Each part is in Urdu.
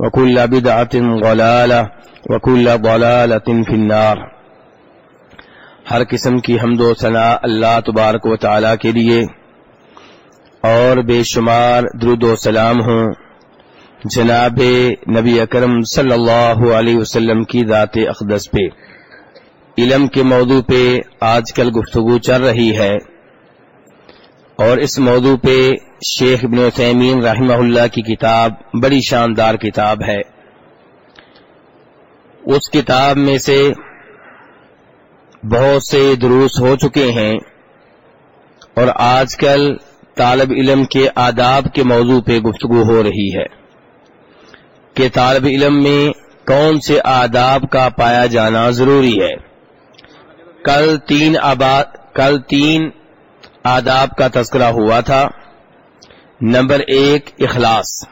وكل بدعة ضلالة وكل ضلالة في النار. ہر قسم کی حمد و ثناء اللہ تبارک و تعالی کے لیے اور بے شمار درود و سلام ہوں جناب نبی اکرم صلی اللہ علیہ وسلم کی ذات اقدس پہ. علم کے موضوع پہ آج کل گفتگو چل رہی ہے اور اس موضوع پہ شیخ ابن عثیمین رحمہ اللہ کی کتاب بڑی شاندار کتاب ہے۔ اس کتاب میں سے بہت سے دروس ہو چکے ہیں اور آج کل طالب علم کے آداب کے موضوع پہ گفتگو ہو رہی ہے کہ طالب علم میں کون سے آداب کا پایا جانا ضروری ہے۔ کل تین آباد کل تین آداب کا تذکرہ ہوا تھا۔ نمبر ایک، اخلاص۔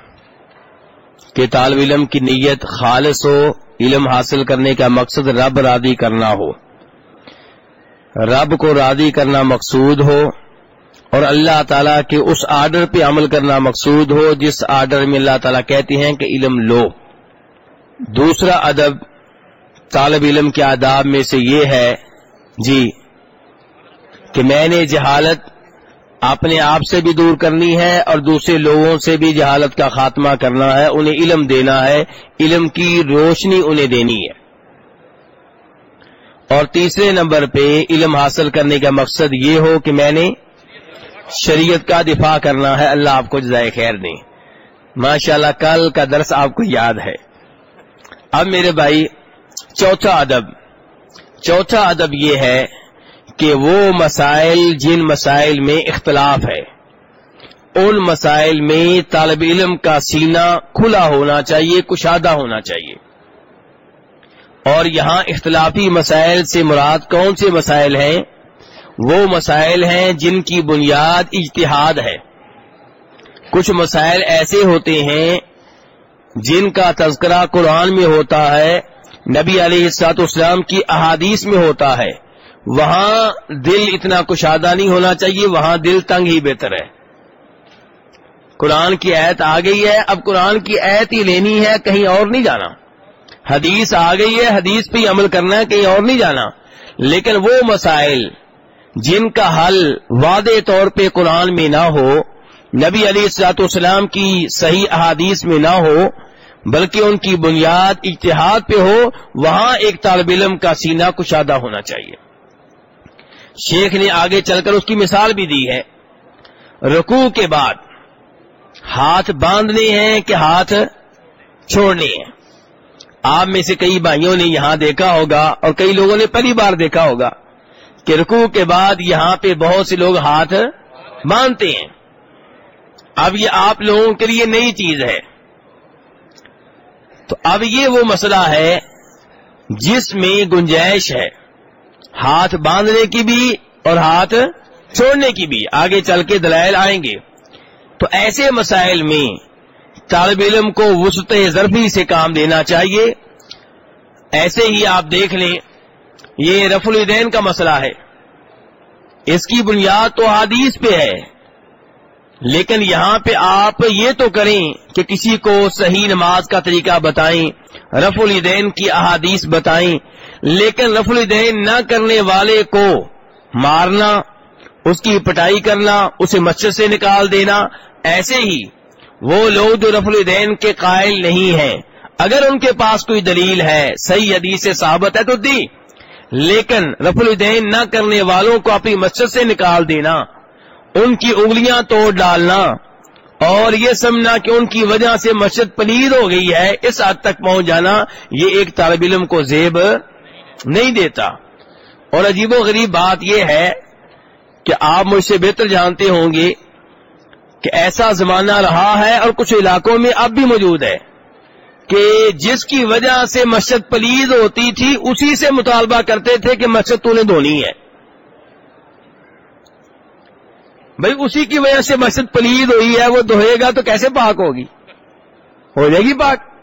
کہ طالب علم کی نیت خالص ہو، علم حاصل کرنے کا مقصد رب راضی کرنا ہو۔ رب کو راضی کرنا مقصود ہو اور اللہ تعالیٰ کے اس آرڈر پہ عمل کرنا مقصود ہو، جس آرڈر میں اللہ تعالیٰ کہتے ہیں کہ علم لو۔ دوسرا ادب، طالب علم کے آداب میں سے یہ ہے جی کہ میں نے جہالت اپنے آپ سے بھی دور کرنی ہے اور دوسرے لوگوں سے بھی جہالت کا خاتمہ کرنا ہے، انہیں علم دینا ہے، علم کی روشنی انہیں دینی ہے۔ اور تیسرے نمبر پہ علم حاصل کرنے کا مقصد یہ ہو کہ میں نے شریعت کا دفاع کرنا ہے، اللہ آپ کو جزائے خیر دیں ماشاء اللہ کل کا درس آپ کو یاد ہے۔ اب میرے بھائی، چوتھا ادب۔ چوتھا ادب یہ ہے کہ وہ مسائل جن مسائل میں اختلاف ہے، ان مسائل میں طالب علم کا سینہ کھلا ہونا چاہیے، کشادہ ہونا چاہیے۔ اور یہاں اختلافی مسائل سے مراد کون سے مسائل ہیں؟ وہ مسائل ہیں جن کی بنیاد اجتہاد ہے۔ کچھ مسائل ایسے ہوتے ہیں جن کا تذکرہ قرآن میں ہوتا ہے، نبی علیہ السلاط اسلام کی احادیث میں ہوتا ہے۔ وہاں دل اتنا کشادہ نہیں ہونا چاہیے، وہاں دل تنگ ہی بہتر ہے۔ قرآن کی ایت آ گئی ہے، اب قرآن کی ایت ہی لینی ہے، کہیں اور نہیں جانا۔ حدیث آ گئی ہے، حدیث پہ عمل کرنا ہے، کہیں اور نہیں جانا۔ لیکن وہ مسائل جن کا حل وعدے طور پہ قرآن میں نہ ہو، نبی علی السلاط والسلام کی صحیح احادیث میں نہ ہو، بلکہ ان کی بنیاد اتحاد پہ ہو، وہاں ایک طالب علم کا سینہ کشادہ ہونا چاہیے۔ شیخ نے آگے چل کر اس کی مثال بھی دی ہے۔ رکوع کے بعد ہاتھ باندھنے ہیں کہ ہاتھ چھوڑنے ہیں۔ آپ میں سے کئی بھائیوں نے یہاں دیکھا ہوگا اور کئی لوگوں نے پہلی بار دیکھا ہوگا کہ رکوع کے بعد یہاں پہ بہت سے لوگ ہاتھ باندھتے ہیں۔ اب یہ آپ لوگوں کے لیے نئی چیز ہے۔ تو اب یہ وہ مسئلہ ہے جس میں گنجائش ہے۔ ہاتھ باندھنے کی بھی اور ہاتھ چھوڑنے کی بھی۔ آگے چل کے دلائل آئیں گے۔ تو ایسے مسائل میں طالب علم کو وسط ضرفی سے کام دینا چاہیے۔ ایسے ہی آپ دیکھ لیں، یہ رف الدین کا مسئلہ ہے۔ اس کی بنیاد تو حدیث پہ ہے۔ لیکن یہاں پہ آپ یہ تو کریں کہ کسی کو صحیح نماز کا طریقہ بتائیں رف الدین کی احادیث بتائیں لیکن رف الدین نہ کرنے والے کو مارنا، اس کی پٹائی کرنا، اسے مسجد سے نکال دینا، ایسے ہی وہ لوگ جو رف الدین کے قائل نہیں ہیں۔ اگر ان کے پاس کوئی دلیل ہے، صحیح حدیث سے ثابت ہے تو دی۔ لیکن رف الدین نہ کرنے والوں کو اپنی مسجد سے نکال دینا، ان کی انگلیاں توڑ ڈالنا، اور یہ سمجھنا کہ ان کی وجہ سے مسجد پلید ہو گئی ہے، اس حد تک پہنچ جانا، یہ ایک طالب علم کو زیب نہیں دیتا۔ اور عجیب و غریب بات یہ ہے کہ آپ مجھ سے بہتر جانتے ہوں گے کہ ایسا زمانہ رہا ہے اور کچھ علاقوں میں اب بھی موجود ہے کہ جس کی وجہ سے مسجد پلید ہوتی تھی، اسی سے مطالبہ کرتے تھے کہ مسجد تو نے دھونی ہے۔ بھائی، اسی کی وجہ سے مسجد پلید ہوئی ہے، وہ دھوئے گا تو کیسے پاک ہوگی؟ ہو جائے گی پاک۔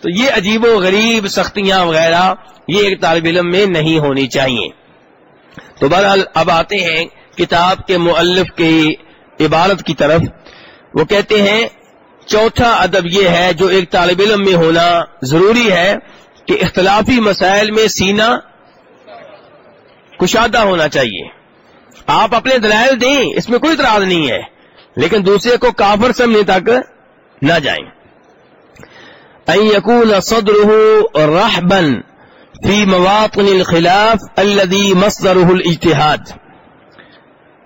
تو یہ عجیب و غریب سختیاں وغیرہ یہ ایک طالب علم میں نہیں ہونی چاہیے۔ تو بہرحال اب آتے ہیں کتاب کے مؤلف کی عبارت کی طرف۔ وہ کہتے ہیں، چوتھا ادب یہ ہے جو ایک طالب علم میں ہونا ضروری ہے کہ اختلافی مسائل میں سینا کشادہ ہونا چاہیے۔ آپ اپنے دلائل دیں، اس میں کوئی اطراض نہیں ہے، لیکن دوسرے کو کافر سمجھنے تک نہ جائیں۔ یقون صدر رحبن فی مواطن الخلاف الدی مصدر الاجتہاد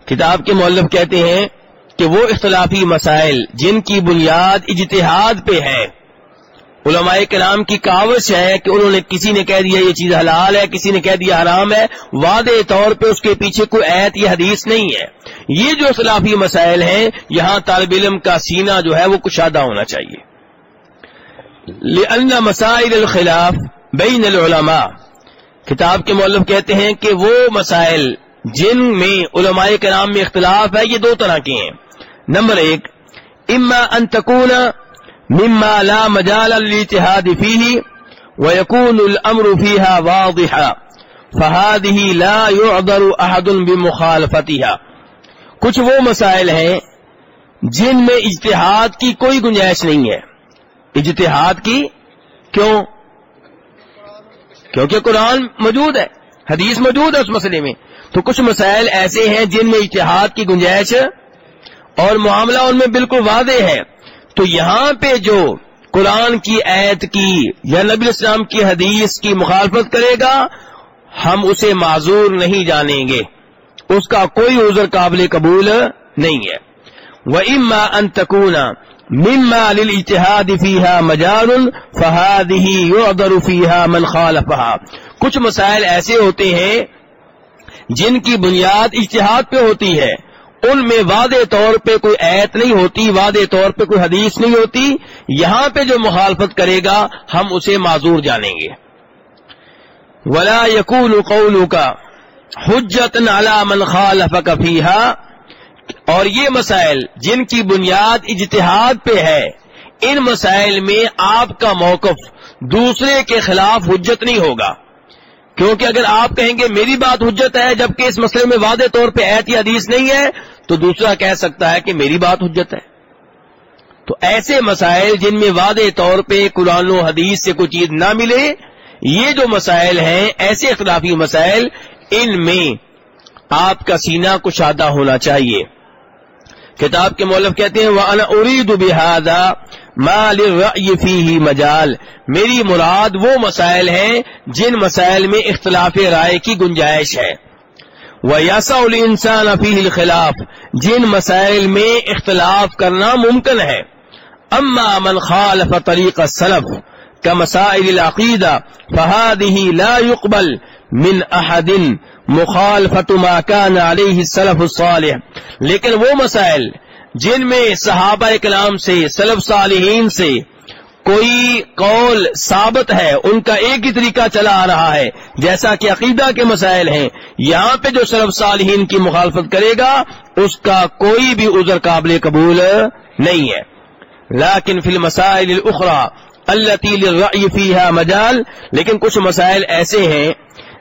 کتاب کے مولف کہتے ہیں کہ وہ اختلافی مسائل جن کی بنیاد اجتہاد پہ ہے۔ علماء کرام کی کاوش ہے کہ انہوں نے کسی نے کہہ دیا یہ چیز حلال ہے، کسی نے کہہ دیا حرام ہے، واضح طور پہ اس کے پیچھے کوئی ایت یا حدیث نہیں ہے۔ یہ جو اختلافی مسائل ہیں، یہاں طالب علم کا سینہ جو ہے وہ کشادہ ہونا چاہیے۔ لأن مسائل الخلاف بین العلماء کتاب کے مولف کہتے ہیں کہ وہ مسائل جن میں علماء کرام میں اختلاف ہے، یہ دو طرح کے ہیں۔ نمبر ایک اما ان تکون مما لا مجال الاجتهاد فيه ويكون الامر فيها واضحا فهذه لا يعذر احد بمخالفتها۔ کچھ وہ مسائل ہیں جن میں اجتہاد کی کوئی گنجائش نہیں ہے۔ اجتہاد کی؟ کیوں؟ کیونکہ قرآن موجود ہے، حدیث موجود ہے اس مسئلے میں۔ تو کچھ مسائل ایسے ہیں جن میں اتحاد کی گنجائش اور معاملہ ان میں بالکل واضح ہے۔ تو یہاں پہ جو قرآن کی عید کی یا نبی اسلام کی حدیث کی مخالفت کرے گا، ہم اسے معذور نہیں جانیں گے۔ اس کا کوئی عذر قابل قبول نہیں ہے۔ وہ اما انتقون مما للاتحاد فيها مجال، فهذه يعذر فيها من خالفها۔ کچھ مسائل ایسے ہوتے ہیں جن کی بنیاد اتحاد پہ ہوتی ہے۔ ان میں واضح طور پہ کوئی ایت نہیں ہوتی، واضح طور پہ کوئی حدیث نہیں ہوتی۔ یہاں پہ جو مخالفت کرے گا، ہم اسے معذور جانیں گے۔ ولا یقول قولك کا حجت من خالفك فيها۔ اور یہ مسائل جن کی بنیاد اجتہاد پہ ہے، ان مسائل میں آپ کا موقف دوسرے کے خلاف حجت نہیں ہوگا۔ کیونکہ اگر آپ کہیں گے میری بات حجت ہے جبکہ اس مسئلے میں واضح طور پہ ایتی حدیث نہیں ہے، تو دوسرا کہہ سکتا ہے کہ میری بات حجت ہے۔ تو ایسے مسائل جن میں واضح طور پہ قرآن و حدیث سے کوئی چیز نہ ملے، یہ جو مسائل ہیں، ایسے اختلافی مسائل، ان میں آپ کا سینہ کشادہ ہونا چاہیے۔ کتاب کے مولف کہتے ہیں وہ ارید بحادا مال فی مجال۔ میری مراد وہ مسائل ہیں جن مسائل میں اختلاف رائے کی گنجائش ہے۔ وہ یاسا انسان افیح الخلاف۔ جن مسائل میں اختلاف کرنا ممکن ہے۔ اما من خالف طریق سلف کا مسائل العقیدہ فہاد ہی لا يقبل من احدن مخالفت ما كان عليه السلف الصالح۔ لیکن وہ مسائل جن میں صحابہ کلام سے، سلف صالحین سے کوئی قول ثابت ہے، ان کا ایک ہی طریقہ چلا آ رہا ہے، جیسا کہ عقیدہ کے مسائل ہیں۔ یہاں پہ جو سلف صالحین کی مخالفت کرے گا، اس کا کوئی بھی عذر قابل قبول نہیں ہے۔ لیکن فی المسائل الاخرى التي للرأي فيها مجال، لیکن کچھ مسائل ایسے ہیں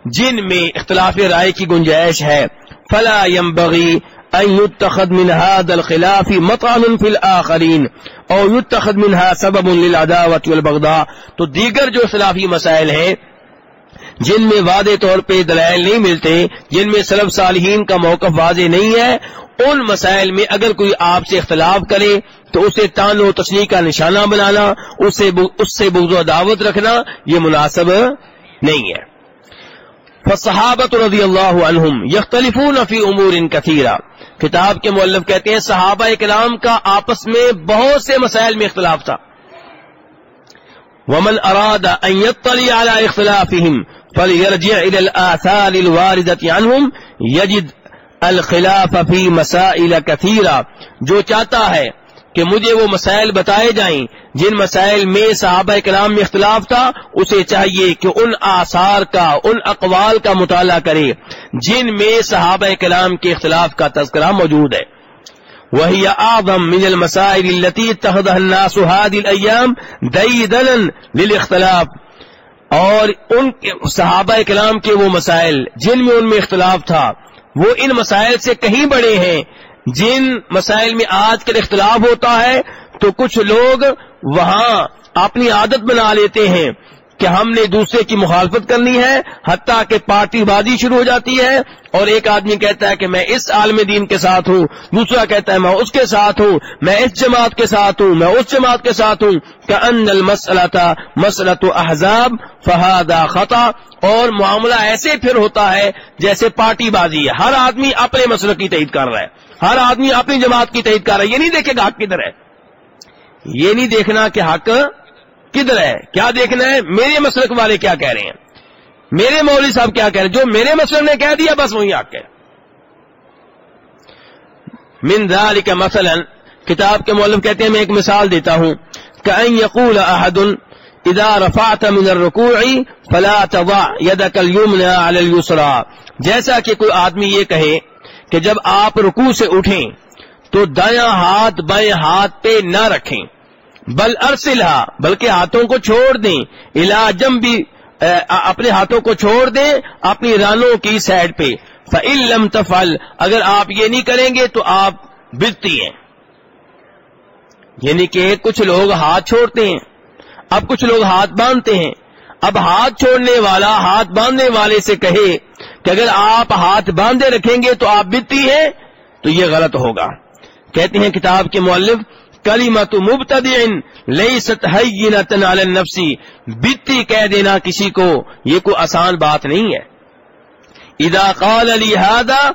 جن میں اختلاف رائے کی گنجائش ہے۔ فلا ينبغي ان يتخذ من هذا الخلاف مطعن في الاخرين او يتخذ منها سبب للعداوه والبغضاء۔ تو دیگر جو اختلافی مسائل ہیں، جن میں وعدے طور پہ دلائل نہیں ملتے، جن میں سلب صالحین کا موقف واضح نہیں ہے، ان مسائل میں اگر کوئی آپ سے اختلاف کرے، تو اسے تان و تشنی کا نشانہ بنانا اس سے اس سے بغض و دعوت رکھنا، یہ مناسب نہیں ہے۔ فصحابت رضی اللہ عنہم یختلفون فی امور کثیرہ۔ کتاب کے مولف کہتے ہیں، صحابہ کلام کا آپس میں بہت سے مسائل میں اختلاف تھا۔ ومن اراد ان يطلع على اختلافهم فليرجع الى الاثار الوارده عنهم يجد الخلاف في مسائل كثيره جو چاہتا ہے کہ مجھے وہ مسائل بتائے جائیں جن مسائل میں صحابہ کلام میں اختلاف تھا، اسے چاہیے کہ ان آثار کا، ان اقوال کا مطالعہ کرے جن میں صحابہ کلام کے اختلاف کا تذکرہ موجود ہے۔ وہی اعظم من المسائل التي اتخذها الناس هذه الايام ديدنا للاختلاف۔ اور ان صحابہ کلام کے وہ مسائل جن میں ان میں اختلاف تھا، وہ ان مسائل سے کہیں بڑے ہیں جن مسائل میں آج کل اختلاف ہوتا ہے، تو کچھ لوگ وہاں اپنی عادت بنا لیتے ہیں کہ ہم نے دوسرے کی مخالفت کرنی ہے، حتیٰ کہ پارٹی بازی شروع ہو جاتی ہے اور ایک آدمی کہتا ہے کہ میں اس عالم دین کے ساتھ ہوں، دوسرا کہتا ہے میں اس کے ساتھ ہوں، میں اس جماعت کے ساتھ ہوں، میں اس جماعت کے ساتھ ہوں، کہ ان المسلہ تھا مسلط احزاب فہادہ خطا، اور معاملہ ایسے پھر ہوتا ہے جیسے پارٹی بازی ہے۔ ہر آدمی اپنے مسئلہ کی تعید کر رہا ہے۔ ہر آدمی اپنی جماعت کی تعید کر رہا ہے۔ یہ نہیں دیکھے گا حق کدھر ہے۔ یہ نہیں دیکھنا کہ حق کدھر ہے۔ کیا دیکھنا ہے؟ میرے مسلک والے کیا کہہ رہے ہیں؟ میرے مولوی صاحب کیا کہہ رہے ہیں؟ جو میرے مسلک نے کہہ دیا، بس وہی حق ہے۔ من ذلك مثلا، کتاب کے مولف کہتے ہیں، میں ایک مثال دیتا ہوں۔ کہ یقول احد، اذا رفعت من الركوع فلا تضع يدك اليمنى على اليسرى جیسا کہ کوئی آدمی یہ کہے کہ جب آپ رکوع سے اٹھیں تو دایاں ہاتھ بائیں ہاتھ پہ نہ رکھیں۔ بل ارسلہ بلکہ ہاتھوں کو چھوڑ دیں۔ علاجم بھی اپنے ہاتھوں کو چھوڑ دیں اپنی رانوں کی سائڈ پہ۔ فعلم تفل اگر آپ یہ نہیں کریں گے تو آپ بلتی ہیں۔ یعنی کہ کچھ لوگ ہاتھ چھوڑتے ہیں۔ اب کچھ لوگ ہاتھ باندھتے ہیں۔ اب ہاتھ چھوڑنے والا ہاتھ باندھنے والے سے کہے کہ اگر آپ ہاتھ باندھے رکھیں گے تو آپ بتی ہیں، تو یہ غلط ہوگا۔ کہتے ہیں کتاب کے مولف کلیمت مبتدئن لیست حینت علی النفسی بتی کہہ دینا کسی کو، یہ کوئی آسان بات نہیں ہے۔ اذا قال لی هذا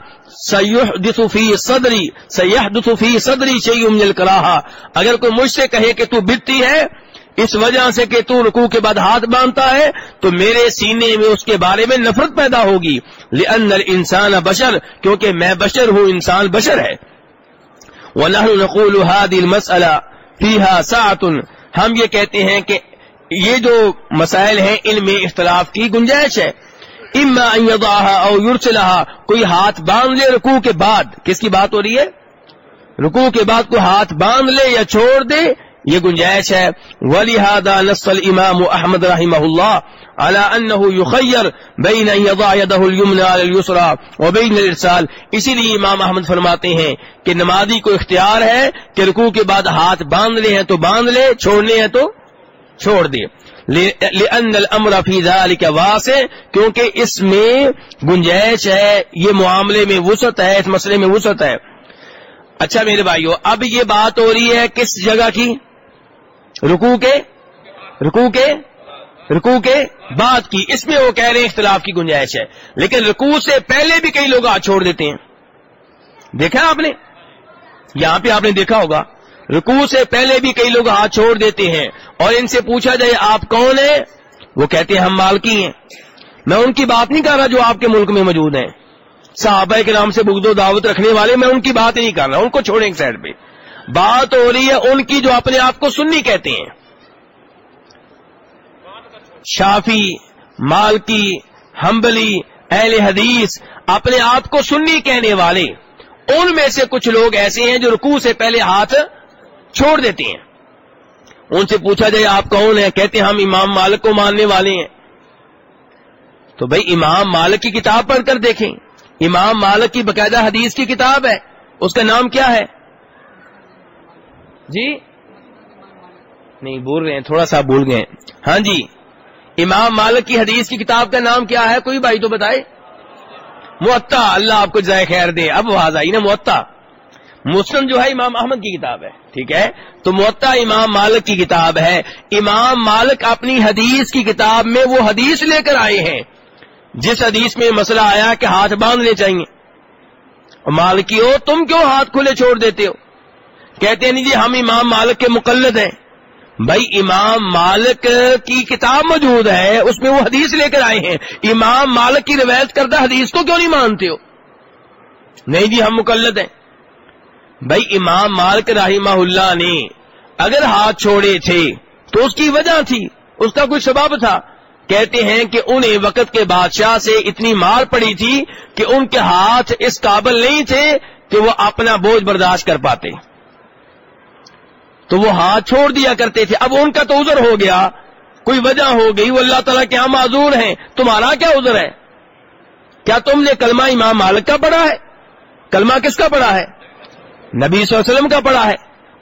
سیحدث فی صدری، سیحدث فی صدری شیء من الکراہا اگر کوئی مجھ سے کہے کہ تو بتی ہے اس وجہ سے کہ تو رکوع کے بعد ہاتھ باندھتا ہے، تو میرے سینے میں اس کے بارے میں نفرت پیدا ہوگی۔ لأن الانسان بشر، کیونکہ میں بشر ہوں، انسان بشر ہے۔ وَنَحْنُ نَقُولُ هَذِي الْمَسْأَلَةِ فِيهَا سَاعَةٌ۔ ہم یہ کہتے ہیں کہ یہ جو مسائل ہیں، ان میں اختلاف کی گنجائش ہے۔ اما ان يضعها او يرسلها۔ کوئی ہاتھ باندھ لے رکوع کے بعد۔ کس کی بات ہو رہی ہے؟ رکوع کے بعد کوئی ہاتھ باندھ لے یا چھوڑ دے یہ گنجائش ہے۔ وَلِهَذَا نَصَّ الْإِمَامُ أَحْمَدْ رَحِمَهُ اللَّهُ على أنه يخير بين أن يضع يده اليمنى على اليسرى وبين الارسال اسی لیے امام احمد فرماتے ہیں کہ نمازی کو اختیار ہے کہ رکوع کے بعد ہاتھ باندھ لے ہیں تو باندھ لے، چھوڑنے ہیں تو چھوڑ دے۔ لأن الامر فی ذلك واسع، کیونکہ اس میں گنجائش ہے، یہ معاملے میں وسعت ہے، اس مسئلے میں وسعت ہے۔ اچھا میرے بھائیو، اب یہ بات ہو رہی ہے کس جگہ کی؟ رکوع کے رکوع کے رکوع کے بعد کی اس میں وہ کہہ رہے ہیں اختلاف کی گنجائش ہے۔ لیکن رکوع سے پہلے بھی کئی لوگ ہاتھ چھوڑ دیتے ہیں۔ دیکھا آپ نے؟ یہاں پہ آپ نے دیکھا ہوگا۔ رکوع سے پہلے بھی کئی لوگ ہاتھ چھوڑ دیتے ہیں۔ اور ان سے پوچھا جائے، آپ کون ہیں؟ وہ کہتے ہیں، ہم مالکی ہیں۔ میں ان کی بات نہیں کر رہا جو آپ کے ملک میں موجود ہیں۔ صحابہ کے نام سے بگد و دعوت رکھنے والے، میں ان کی بات نہیں کر رہا۔ ان کو چھوڑیں ایک سائڈ پہ۔ بات ہو رہی ہے ان کی جو اپنے آپ کو سننی کہتے ہیں۔ شافی، مالکی ہمبلی اہل حدیث اپنے آپ کو سنی کہنے والے، ان میں سے کچھ لوگ ایسے ہیں جو رکوع سے پہلے ہاتھ چھوڑ دیتے ہیں۔ ان سے پوچھا جائے، آپ کون ہیں؟ کہتے ہیں، ہم امام مالک کو ماننے والے ہیں۔ تو بھائی، امام مالک کی کتاب پڑھ کر دیکھیں۔ امام مالک کی باقاعدہ حدیث کی کتاب ہے۔ اس کا نام کیا ہے؟ جی؟ نہیں بول رہے ہیں، تھوڑا سا بھول گئے ہاں جی امام مالک کی حدیث کی کتاب کا نام کیا ہے؟ کوئی بھائی تو بتائے۔ معطا، اللہ آپ کو جائے خیر دے۔ اب واضح آئی نا، معطا۔ مسلم جو ہے، امام احمد کی کتاب ہے، ٹھیک ہے؟ تو معطا امام مالک کی کتاب ہے۔ امام مالک اپنی حدیث کی کتاب میں وہ حدیث لے کر آئے ہیں۔ جس حدیث میں مسئلہ آیا کہ ہاتھ باندھنے چاہیے مالکی ہو تم کیوں ہاتھ کھلے چھوڑ دیتے ہو؟ کہتے ہیں نہیں جی ہم امام مالک کے مقلد ہیں۔ بھائی، امام مالک کی کتاب موجود ہے، اس میں وہ حدیث لے کر آئے ہیں۔ امام مالک کی روایت کردہ حدیث کو کیوں نہیں مانتے ہو؟ نہیں جی ہم مقلد ہیں۔ بھائی، امام مالک رحمہ اللہ نے اگر ہاتھ چھوڑے تھے تو اس کی وجہ تھی، اس کا کوئی سبب تھا۔ کہتے ہیں کہ انہیں وقت کے بادشاہ سے اتنی مار پڑی تھی کہ ان کے ہاتھ اس قابل نہیں تھے کہ وہ اپنا بوجھ برداشت کر پاتے۔ تو وہ ہاتھ چھوڑ دیا کرتے تھے۔ اب ان کا تو ادھر ہو گیا۔ کوئی وجہ ہو گئی، وہ اللہ تعالیٰ کے یہاں معذور ہیں۔ تمہارا کیا ادھر ہے؟ کیا تم نے کلمہ امام مالک کا پڑھا ہے؟ کلمہ کس کا پڑھا ہے؟ نبی صلی اللہ علیہ وسلم کا پڑھا ہے۔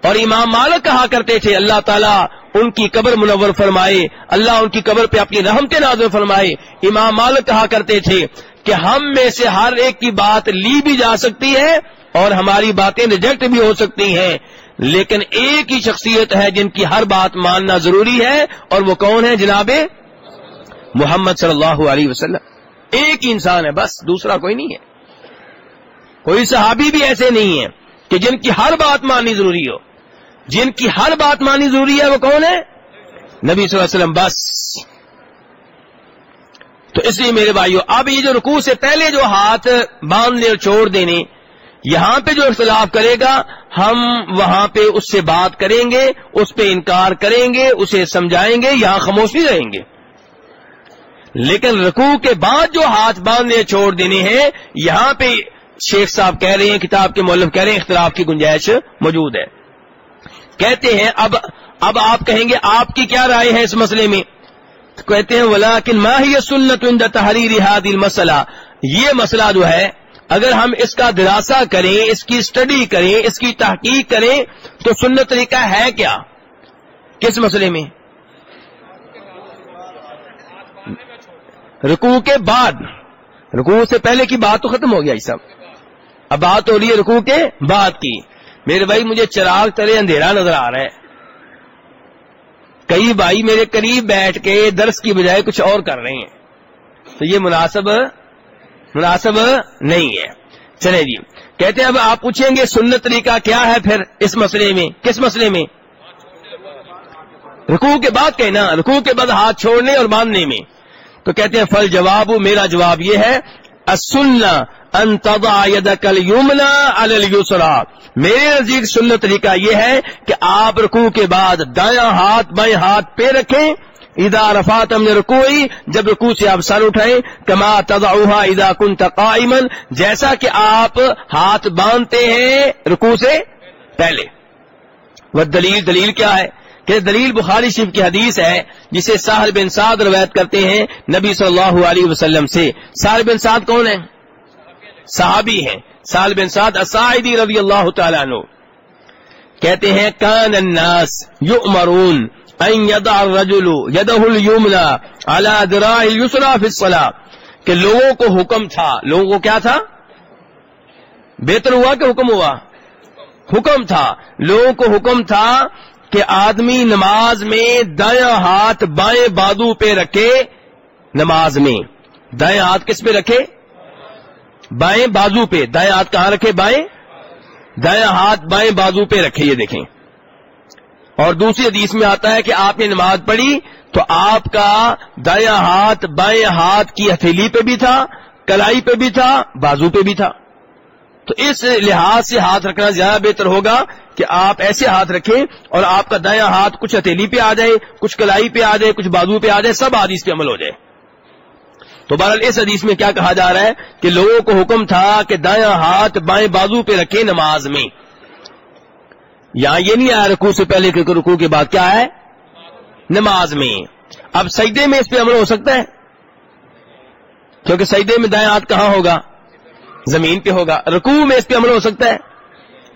اور امام مالک کہا کرتے تھے، اللہ تعالیٰ ان کی قبر منور فرمائے، اللہ ان کی قبر پہ اپنی رحمت نازل فرمائے۔ امام مالک کہا کرتے تھے کہ ہم میں سے ہر ایک کی بات لی بھی جا سکتی ہے اور ہماری باتیں ریجیکٹ بھی ہو سکتی ہیں۔ لیکن ایک ہی شخصیت ہے جن کی ہر بات ماننا ضروری ہے اور وہ کون ہے جناب محمد صلی اللہ علیہ وسلم؟ ایک ہی انسان ہے، بس دوسرا کوئی نہیں ہے۔ کوئی صحابی بھی ایسے نہیں ہے کہ جن کی ہر بات ماننی ضروری ہو۔ جن کی ہر بات ماننی ضروری ہے وہ کون ہے؟ نبی صلی اللہ علیہ وسلم، بس۔ تو اس لیے میرے بھائیو، اب یہ جو رکوع سے پہلے جو ہاتھ باندھنے اور چھوڑ دینے، یہاں پہ جو اختلاف کرے گا ہم وہاں پہ اس سے بات کریں گے، اس پہ انکار کریں گے، اسے سمجھائیں گے یہاں خاموشی رہیں گے۔ لیکن رکوع کے بعد جو ہاتھ باندھنے چھوڑ دینے ہیں، یہاں پہ شیخ صاحب کہہ رہے ہیں، کتاب کے مولف کہہ رہے ہیں، اختلاف کی گنجائش موجود ہے۔ کہتے ہیں، اب اب آپ کہیں گے، آپ کی کیا رائے ہے اس مسئلے میں؟ کہتے ہیں ولاکن ماہی سنت تحریر حادل مسئلہ یہ مسئلہ جو ہے اگر ہم اس کا دراسہ کریں، اس کی اسٹڈی کریں، اس کی تحقیق کریں، تو سنت طریقہ ہے کیا؟ کس مسئلے میں؟ رکوع کے بعد۔ رکوع سے پہلے کی بات تو ختم ہو گیا سب۔ اب بات ہو رہی ہے رکوع کے بعد کی۔ میرے بھائی، مجھے چراغ ترے اندھیرا نظر آ رہا ہے۔ کئی بھائی میرے قریب بیٹھ کے درس کی بجائے کچھ اور کر رہے ہیں۔ تو یہ مناسب مناسب نہیں ہے۔ چلے جی۔ کہتے ہیں اب آپ پوچھیں گے سنت طریقہ کیا ہے پھر اس مسئلے میں، کس مسئلے میں؟ رکوع کے بعد کہنا رکوع کے بعد ہاتھ چھوڑنے اور باندھنے میں۔ تو کہتے ہیں فل جواب، میرا جواب یہ ہے ان تضع اليسرى میرے نزدیک سنت طریقہ یہ ہے کہ آپ رکوع کے بعد دایاں ہاتھ بائیں ہاتھ پہ رکھیں اذا رفعتم من رکوعی، جب رکوع سے آپ سر اٹھائیں، کما تضعها اذا كنت قائما، جیسا کہ آپ ہاتھ باندھتے ہیں رکوع سے پہلے۔ وہ دلیل دلیل کیا ہے؟ کہ دلیل بخاری شریف کی حدیث ہے، جسے ساحل بن سعد روایت کرتے ہیں نبی صلی اللہ علیہ وسلم سے۔ ساحل بن سعد کون ہے؟ صحابی ہیں۔ سال بن سعد اسائدی رضی اللہ تعالیٰ عنہ۔ کہتے ہیں، کان الناس یؤمرون۔ ان یدع الرجل یدہ الیمنا علی ذراع اليسرى فی الصلاة، کہ لوگوں کو حکم تھا۔ لوگوں کو کیا تھا؟ بہتر ہوا کہ حکم ہوا؟ حکم تھا۔ لوگوں کو حکم تھا کہ آدمی نماز میں دائیں ہاتھ بائیں بادو پہ رکھے نماز میں۔ دائیں ہاتھ کس پہ رکھے؟ بائیں بازو پہ۔ دائیں ہاتھ کہاں رکھے؟ بائیں؟ دائیں ہاتھ بائیں بازو پہ رکھے، یہ دیکھیں۔ اور دوسری حدیث میں آتا ہے کہ آپ نے نماز پڑھی تو آپ کا دائیں ہاتھ بائیں ہاتھ کی ہتھیلی پہ بھی تھا، کلائی پہ بھی تھا، بازو پہ بھی تھا۔ تو اس لحاظ سے ہاتھ رکھنا زیادہ بہتر ہوگا کہ آپ ایسے ہاتھ رکھیں اور آپ کا دایاں ہاتھ کچھ ہتھیلی پہ آ جائے، کچھ کلائی پہ آ جائے، کچھ بازو پہ آ جائے، سب حدیث پہ عمل ہو جائے۔ تو بہرحال اس حدیث میں کیا کہا جا رہا ہے کہ لوگوں کو حکم تھا کہ دایاں ہاتھ بائیں بازو پہ رکھے نماز میں۔ یہاں یہ نہیں آیا رکوع سے پہلے کہ رکوع کے بعد کیا ہے؟ نماز میں۔ اب سجدے میں اس پہ عمل ہو سکتا ہے؟ کیونکہ سجدے میں دائیں ہاتھ کہاں ہوگا؟ زمین پہ ہوگا۔ رکوع میں اس پہ عمل ہو سکتا ہے؟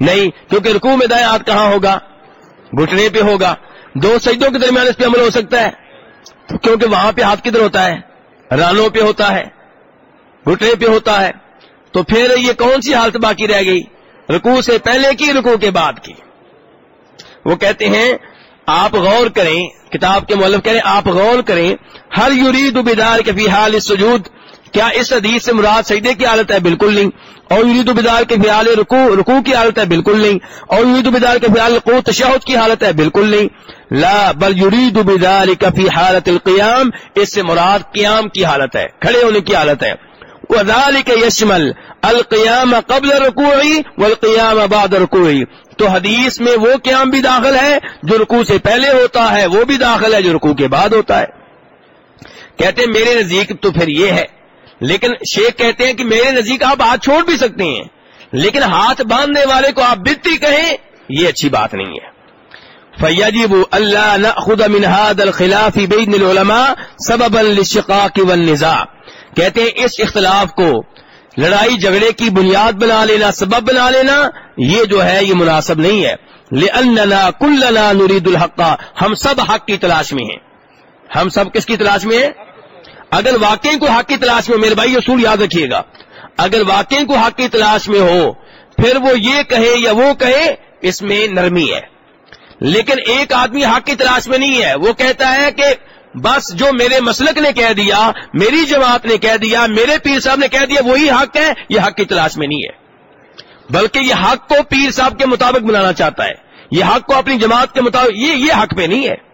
نہیں، کیونکہ رکوع میں دائیں ہاتھ کہاں ہوگا؟ گھٹنے پہ ہوگا۔ دو سجدوں کے درمیان اس پہ عمل ہو سکتا ہے؟ کیونکہ وہاں پہ ہاتھ کدھر ہوتا ہے؟ رانوں پہ ہوتا ہے۔ گھٹنے پہ ہوتا ہے۔ تو پھر یہ کون سی حالت باقی رہ گئی؟ رکوع سے پہلے کی، رکوع کے بعد کی۔ وہ کہتے ہیں، آپ غور کریں، کتاب کے مولب کریں آپ غور کریں ہر یورید بیدار کے فی حال سجود کیا اس حدیث سے مراد سجدے کی حالت ہے؟ بالکل نہیں. اور یورید بدار کے فیال رکو رکو کی حالت ہے؟ بالکل نہیں. اور یورید بدار کے فیال رکو تشہد کی حالت ہے؟ بالکل نہیں. لا، بل یورید بدار کا فی حالت القیام اس سے مراد قیام کی حالت ہے، کھڑے ہونے کی حالت ہے۔ وذلك يشمل القیام قبل رکوعی والقیام بعد رکوعی تو حدیث میں وہ قیام بھی داخل ہے جو رکوع سے پہلے ہوتا ہے، وہ بھی داخل ہے جو رکوع کے بعد ہوتا ہے۔ کہتے ہیں میرے نزدیک تو پھر یہ ہے۔ لیکن شیخ کہتے ہیں کہ میرے نزدیک آپ ہاتھ چھوڑ بھی سکتے ہیں۔ لیکن ہاتھ باندھنے والے کو آپ بتی کہیں، یہ اچھی بات نہیں ہے۔ فیجب اللہ نأخذ من هذا الخلاف بین العلماء سببا للشقاق والنزاع۔ کہتے ہیں اس اختلاف کو لڑائی جھگڑے کی بنیاد بنا لینا، سبب بنا لینا، یہ جو ہے، یہ مناسب نہیں ہے۔ لأننا كلنا نريد الحق۔ ہم سب حق کی تلاش میں ہیں۔ ہم سب کس کی تلاش میں ہیں؟ اگر واقعی کو حق کی تلاش میں میرے بھائی اصول یاد رکھیے گا۔ اگر واقعی کو حق کی تلاش میں ہو، پھر وہ یہ کہے یا وہ کہے، اس میں نرمی ہے۔ لیکن ایک آدمی حق کی تلاش میں نہیں ہے، وہ کہتا ہے کہ بس جو میرے مسلک نے کہہ دیا، میری جماعت نے کہہ دیا، میرے پیر صاحب نے کہہ دیا، وہی حق ہے، یہ حق کی تلاش میں نہیں ہے۔ بلکہ یہ حق کو پیر صاحب کے مطابق بنانا چاہتا ہے۔ یہ حق کو اپنی جماعت کے مطابق، یہ یہ حق پہ نہیں ہے۔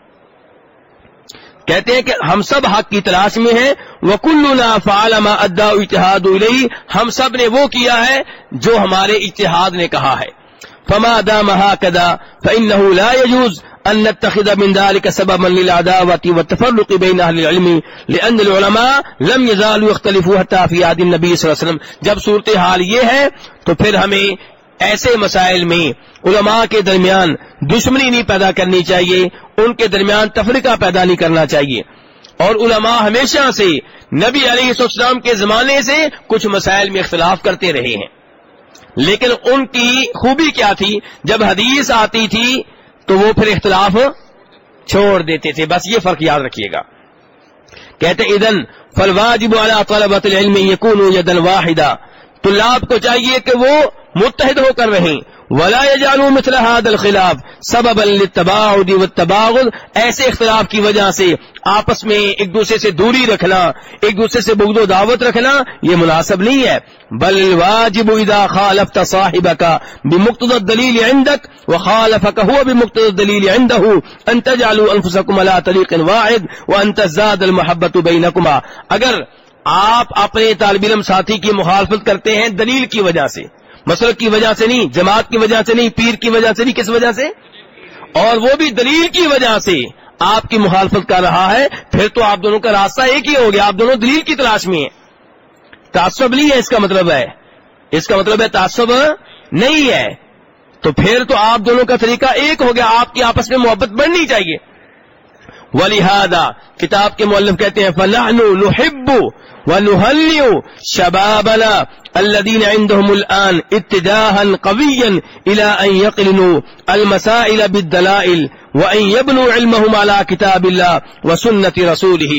کہتے ہیں کہ ہم سب حق کی تلاش میں ہیں۔ وہ کلو ادا اتحاد ہم سب نے وہ کیا ہے جو ہمارے اتحاد نے کہا ہے۔ فما دا مہا کدا فن لا يجوز۔ ان نتخذ من ذلك سببا للعداوه والتفرق بين اهل العلم لان العلماء لم يزالوا يختلفوا حتى في عهد النبي صلى الله عليه وسلم. جب صورتحال یہ ہے، تو پھر ہمیں ایسے مسائل میں علماء کے درمیان دشمنی نہیں پیدا کرنی چاہیے، ان کے درمیان تفریقہ پیدا نہیں کرنا چاہیے۔ اور علماء ہمیشہ سے نبی علیہ السلام کے زمانے سے کچھ مسائل میں اختلاف کرتے رہے ہیں۔ لیکن ان کی خوبی کیا تھی؟ جب حدیث آتی تھی تو وہ پھر اختلاف چھوڑ دیتے تھے۔ بس یہ فرق یاد رکھیے گا۔ کہتے ادن فلواجب طلبۃ العلم یقون یدن واحدہ طلاب کو چاہیے کہ وہ متحد ہو کر رہیں۔ ولا يجعلوا مثل هذا الخلاف سببا للتباعد والتباغض ایسے اختلاف کی وجہ سے آپس میں ایک دوسرے سے دوری رکھنا، ایک دوسرے سے بغض و دعوت رکھنا، یہ مناسب نہیں ہے۔ بل الواجب اذا خالفت صاحبك بمقتضى الدليل عندك وخالفك هو بمقتضى الدليل عنده ان تجعلوا انفسكم على طريق واحد وان تزداد المحبه بينكما۔ اگر آپ اپنے طالب علم ساتھی کی مخالفت کرتے ہیں دلیل کی وجہ سے۔ مسلک کی وجہ سے نہیں، جماعت کی وجہ سے نہیں، پیر کی وجہ سے نہیں، کس وجہ سے؟ اور وہ بھی دلیل کی وجہ سے آپ کی مخالفت کر رہا ہے، پھر تو آپ دونوں کا راستہ ایک ہی ہو گیا، آپ دونوں دلیل کی تلاش میں ہیں۔ تعصب نہیں ہے اس کا مطلب ہے۔ اس کا مطلب ہے تعصب نہیں ہے۔ تو پھر تو آپ دونوں کا طریقہ ایک ہو گیا، آپ کی آپس میں محبت بڑھنی چاہیے۔ ولہذا کتاب کے مولف کہتے ہیں فلاح نحب ونهلئ شبابنا الذين عندهم الآن اتجاها قويا إلى أن يقلنوا المسائل بالدلائل وأن يبنوا علمهم على كتاب الله وسنة رسوله۔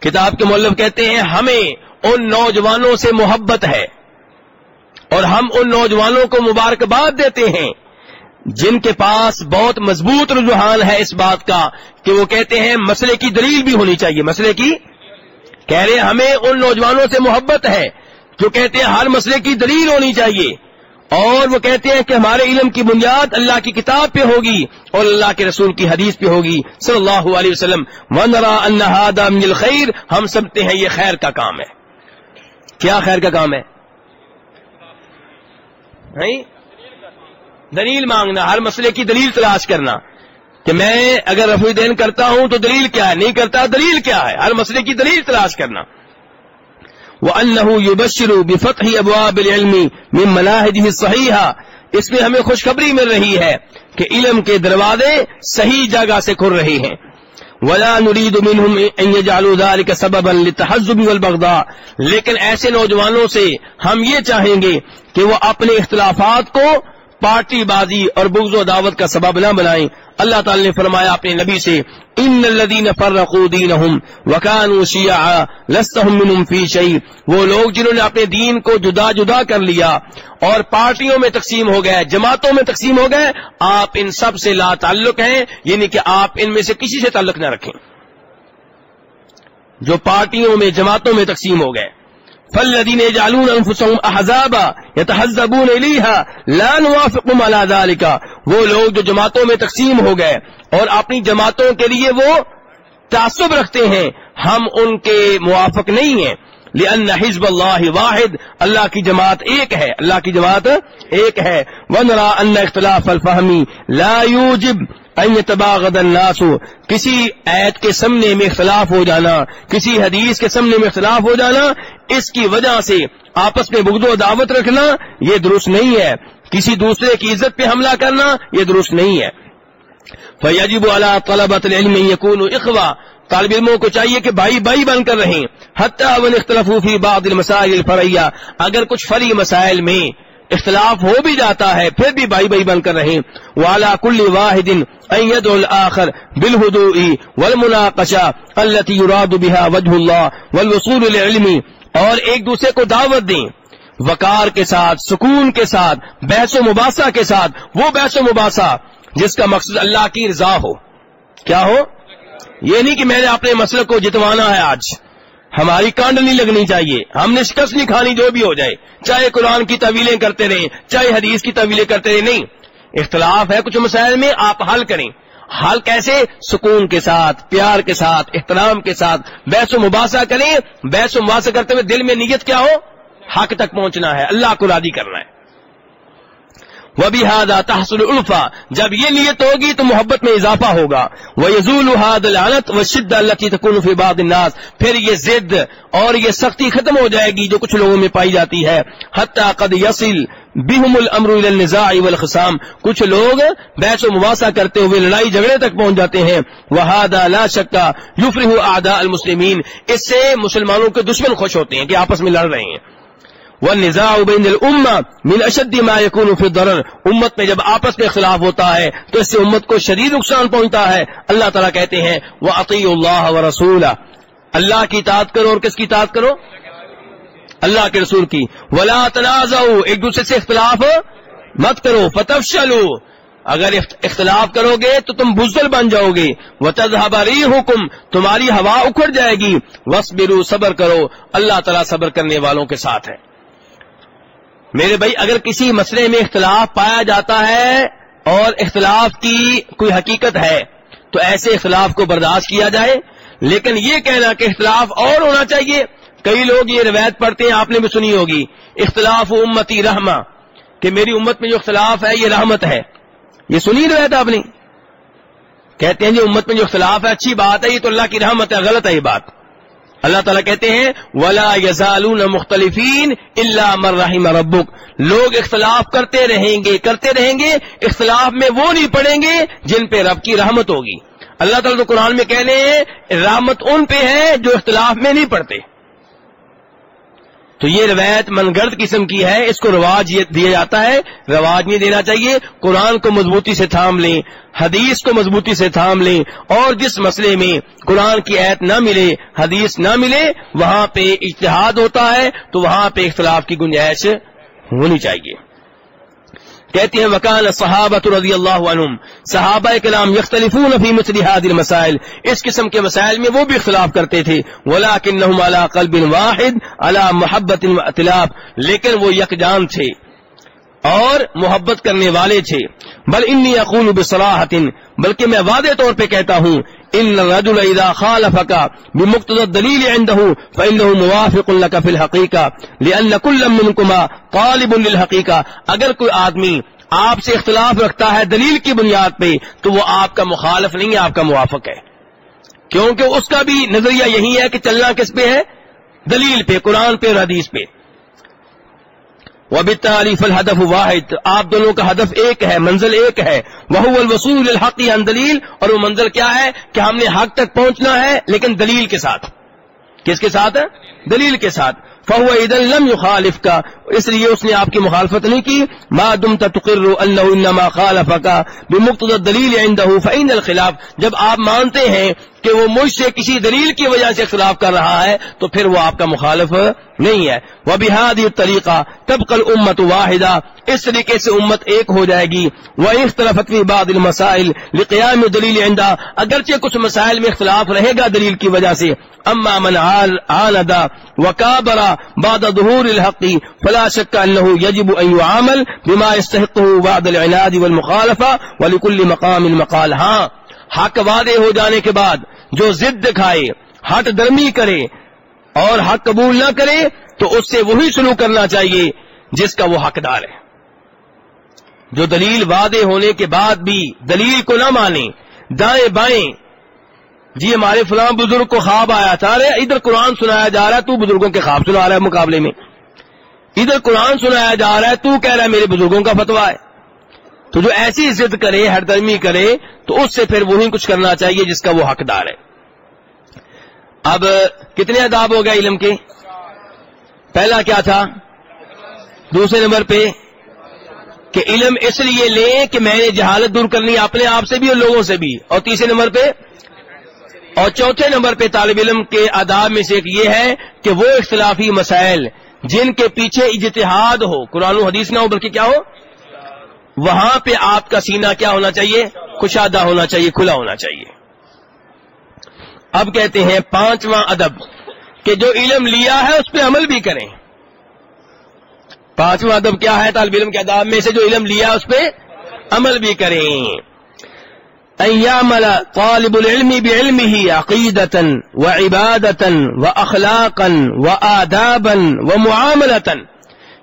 کتاب کے مولف کہتے ہیں، ہمیں ان نوجوانوں سے محبت ہے اور ہم ان نوجوانوں کو مبارکباد دیتے ہیں۔ جن کے پاس بہت مضبوط رجحان ہے اس بات کا کہ وہ کہتے ہیں مسئلے کی دلیل بھی ہونی چاہیے۔ مسئلے کی کہہ رہے ہمیں ان نوجوانوں سے محبت ہے جو کہتے ہیں ہر مسئلے کی دلیل ہونی چاہیے اور وہ کہتے ہیں کہ ہمارے علم کی بنیاد اللہ کی کتاب پہ ہوگی اور اللہ کے رسول کی حدیث پہ ہوگی۔ صلی اللہ علیہ وسلم، ونرا من الخیر ہم سمجھتے ہیں یہ خیر کا کام ہے۔ کیا خیر کا کام ہے؟ دلیل مانگنا، ہر مسئلے کی دلیل تلاش کرنا کہ میں اگر رفع دین کرتا ہوں تو دلیل کیا ہے؟ نہیں کرتا، دلیل کیا ہے؟ ہر مسئلے کی دلیل تلاش کرنا۔ وہ اللہ بفتح ابواب العلم من مناهجه اس میں ہمیں خوشخبری مل رہی ہے کہ علم کے دروازے صحیح جگہ سے کھل رہے ہیں۔ ولا نريد منهم ان يجعلوا ذلك سببا للتحزب والبغضاء۔ لیکن ایسے نوجوانوں سے ہم یہ چاہیں گے کہ وہ اپنے اختلافات کو پارٹی بازی اور بغض و دعوت کا سبب نہ بنائیں۔ اللہ تعالی نے فرمایا اپنے نبی سے، ان الذين فرقوا دينهم وكانوا شيعا لستهم منهم في شيء وہ لوگ جنہوں نے اپنے دین کو جدا جدا کر لیا اور پارٹیوں میں تقسیم ہو گئے، جماعتوں میں تقسیم ہو گئے، آپ ان سب سے لا تعلق ہیں یعنی کہ آپ ان میں سے کسی سے تعلق نہ رکھیں۔ جو پارٹیوں میں، جماعتوں میں تقسیم ہو گئے۔ فالذين يجعلون انفسهم احزابا يتحزبون اليها لا نوافقهم على ذلك۔ وہ لوگ جو جماعتوں میں تقسیم ہو گئے اور اپنی جماعتوں کے لیے وہ تعصب رکھتے ہیں، ہم ان کے موافق نہیں ہیں۔ لأن حزب اللہ واحد۔ اللہ کی جماعت ایک ہے۔ اللہ کی جماعت ایک ہے۔ ونرا ان اختلاف الفہمی لا يوجب تباغد الناس، کسی ایت کے سامنے میں اختلاف ہو جانا، کسی حدیث کے سامنے میں اختلاف ہو جانا، اس کی وجہ سے آپس میں بغد و دعوت رکھنا، یہ درست نہیں ہے۔ کسی دوسرے کی عزت پہ حملہ کرنا، یہ درست نہیں ہے۔ فیجب اعلیٰ طلبۃ العلم یقون اخوا طالب علموں کو چاہیے کہ بھائی بھائی بن کر رہیں۔ حتیٰ ون اختلاف بعض المسائل الفرعیہ اگر کچھ فری مسائل میں اختلاف ہو بھی جاتا ہے، پھر بھی بھائی بھائی بن کر رہیں۔ والا کل واحد اید الآخر بالهدوء والمناقشہ التي يراد بها وجه الله والوصول العلم اور ایک دوسرے کو دعوت دیں۔ وقار کے ساتھ، سکون کے ساتھ، بحث و مباحثہ کے ساتھ، وہ بحث و مباحثہ جس کا مقصد اللہ کی رضا ہو۔ کیا ہو؟ یہ نہیں کہ میں نے اپنے مسئلے کو جتوانا ہے آج۔ ہماری کانڈ نہیں لگنی چاہیے۔ ہم نے شکست نہیں کھانی جو بھی ہو جائے۔ چاہے قرآن کی طویلیں کرتے رہیں، چاہے حدیث کی طویلیں کرتے رہیں، نہیں۔ اختلاف ہے کچھ مسائل میں، آپ حل کریں۔ حل کیسے؟ سکون کے ساتھ، پیار کے ساتھ، احترام کے ساتھ۔ بحث و مباحثہ کریں، بحث و مباحثہ کرتے ہوئے دل میں نیت کیا ہو؟ حق تک پہنچنا ہے، اللہ کو راضی کرنا ہے۔ وہ بھی تحصل الفا جب یہ نیت ہوگی تو محبت میں اضافہ ہوگا۔ وہ یزول الحالت و شد اللہ تکن فباد الناس۔ پھر یہ ضد اور یہ سختی ختم ہو جائے گی جو کچھ لوگوں میں پائی جاتی ہے۔ حتیٰ قد یسل بہم الامر النزاع والخصام کچھ لوگ بحث و مواصع کرتے ہوئے لڑائی جھگڑے تک پہنچ جاتے ہیں۔ وہادا لا شکا یفرح اعداء المسلمین اس سے مسلمانوں کے دشمن خوش ہوتے ہیں کہ آپس میں لڑ رہے ہیں۔ والنزاع بین الامہ من اشد ما يكون في الضرر۔ امت میں جب آپس میں اختلاف ہوتا ہے تو اس سے امت کو شدید نقصان پہنچتا ہے۔ اللہ تعالیٰ کہتے ہیں وہ عطی اللہ و رسول اللہ کی اطاعت کرو اور کس کی اطاعت کرو؟ اللہ کے رسول کی۔ ولا تنازعوا، ایک دوسرے سے اختلاف مت کرو۔ فتفشلوا، اگر اختلاف کرو گے تو تم بزدل بن جاؤ گے۔ وہ تذہبری حکم تمہاری ہوا اکھڑ جائے گی۔ وس صبر کرو۔ اللہ تعالیٰ صبر کرنے والوں کے ساتھ ہے۔ میرے بھائی، اگر کسی مسئلے میں اختلاف پایا جاتا ہے اور اختلاف کی کوئی حقیقت ہے، تو ایسے اختلاف کو برداشت کیا جائے۔ لیکن یہ کہنا کہ اختلاف اور ہونا چاہیے۔ کئی لوگ یہ روایت پڑھتے ہیں، آپ نے بھی سنی ہوگی۔ اختلاف امتی رحمہ، کہ میری امت میں جو اختلاف ہے، یہ رحمت ہے۔ یہ سنی روایت آپ نے؟ کہتے ہیں جو امت میں جو اختلاف ہے، اچھی بات ہے، یہ تو اللہ کی رحمت ہے، غلط ہے یہ بات۔ اللہ تعالیٰ کہتے ہیں، ولا یزالون مختلفین اللہ مر رحیم ربک لوگ اختلاف کرتے رہیں گے، کرتے رہیں گے، اختلاف میں وہ نہیں پڑیں گے جن پہ رب کی رحمت ہوگی۔ اللہ تعالیٰ تو قرآن میں کہنے ہیں، رحمت ان پہ ہے جو اختلاف میں نہیں پڑتے تو یہ روایت من گرد قسم کی ہے، اس کو رواج دیا جاتا ہے، رواج نہیں دینا چاہیے، قرآن کو مضبوطی سے تھام لیں، حدیث کو مضبوطی سے تھام لیں، اور جس مسئلے میں قرآن کی ایت نہ ملے، حدیث نہ ملے، وہاں پہ اجتہاد ہوتا ہے، تو وہاں پہ اختلاف کی گنجائش ہونی چاہیے۔ کہتے ہیں وکال صحابت رضی اللہ عنہم، صحابہ کلام یختلفون فی مثل هذه المسائل، اس قسم کے مسائل میں وہ بھی اختلاف کرتے تھے ولکنہم علی قلب واحد، علی محبت اطلاف لیکن وہ یکجان تھے اور محبت کرنے والے تھے۔ بل انی اقول بصراحت، بلکہ میں واضح طور پہ کہتا ہوں ان الرجل اذا خالفك بمقتضى الدليل عنده فانه موافق لك في الحقيقه لان كل منكما طالب للحقيقه اگر کوئی آدمی آپ سے اختلاف رکھتا ہے دلیل کی بنیاد پہ تو وہ آپ کا مخالف نہیں ہے، آپ کا موافق ہے۔ کیونکہ اس کا بھی نظریہ یہی ہے کہ چلنا کس پہ ہے؟ دلیل پہ، قرآن پہ اور حدیث پہ۔ وہ تعریف الحدف واحد. آپ دونوں کا ہدف ایک ہے، منزل ایک ہے. وہ الوصول الحقی دلیل اور وہ منزل کیا ہے؟ کہ ہم نے حق تک پہنچنا ہے، لیکن دلیل کے ساتھ. کس کے ساتھ؟ دلیل کے ساتھ. فہو عید لم يخالف کا اس لیے اس نے آپ کی مخالفت نہیں کی. ما دم تقر انما خالف کا بمقتضى الدلیل عنده فإن الخلاف. جب آپ مانتے ہیں کہ وہ مجھ سے کسی دلیل کی وجہ سے اختلاف کر رہا ہے، تو پھر وہ آپ کا مخالف نہیں ہے۔ وہ بحادی طریقہ تب کل امت واحدہ اس طریقے سے امت ایک ہو جائے گی۔ وہ اختلاف بعد المسائل لقیام دلیل عندہ اگرچہ کچھ مسائل میں اختلاف رہے گا دلیل کی وجہ سے۔ اما من آلدا وکابرا بعد ظهور الحق، فلا شك انه يجب ان يعامل بما يستحقه بعد العناد والمخالفه ولكل مقام المقال ہاں حق وعدے ہو جانے کے بعد جو ضد دکھائے، ہٹ درمی کرے اور حق قبول نہ کرے، تو اس سے وہی شروع کرنا چاہیے جس کا وہ حقدار ہے۔ جو دلیل وعدے ہونے کے بعد بھی دلیل کو نہ مانے، دائیں بائیں جی ہمارے فلاں بزرگ کو خواب آیا تھا، ارے ادھر قرآن سنایا جا رہا ہے، تو بزرگوں کے خواب سنا رہا ہے مقابلے میں۔ ادھر قرآن سنایا جا رہا ہے، تو کہہ رہا ہے میرے بزرگوں کا فتوا ہے۔ تو جو ایسی ضد کرے ہر درمی کرے، تو اس سے پھر وہی کچھ کرنا چاہیے جس کا وہ حقدار ہے۔ اب کتنے اداب ہو گئے علم کے؟ پہلا کیا تھا؟ دوسرے نمبر پہ، کہ علم اس لیے لیں کہ میں نے جہالت دور کرنی اپنے آپ سے بھی اور لوگوں سے بھی۔ اور تیسرے نمبر پہ، اور چوتھے نمبر پہ طالب علم کے آداب میں سے ایک یہ ہے کہ وہ اختلافی مسائل جن کے پیچھے اجتہاد ہو، قرآن و حدیث نہ ہو بلکہ کیا ہو؟ وہاں پہ آپ کا سینہ کیا ہونا چاہیے؟ کشادہ ہونا چاہیے، کھلا ہونا چاہیے۔ اب کہتے ہیں پانچواں ادب کہ جو علم لیا ہے اس پہ عمل بھی کریں۔ پانچواں ادب کیا ہے؟ طالب علم کے اداب میں سے جو علم لیا اس پہ عمل بھی کریں۔ ایامل طالب العلم بعلمه عقیدتا و عبادتا و اخلاقا و آدابا و معاملتا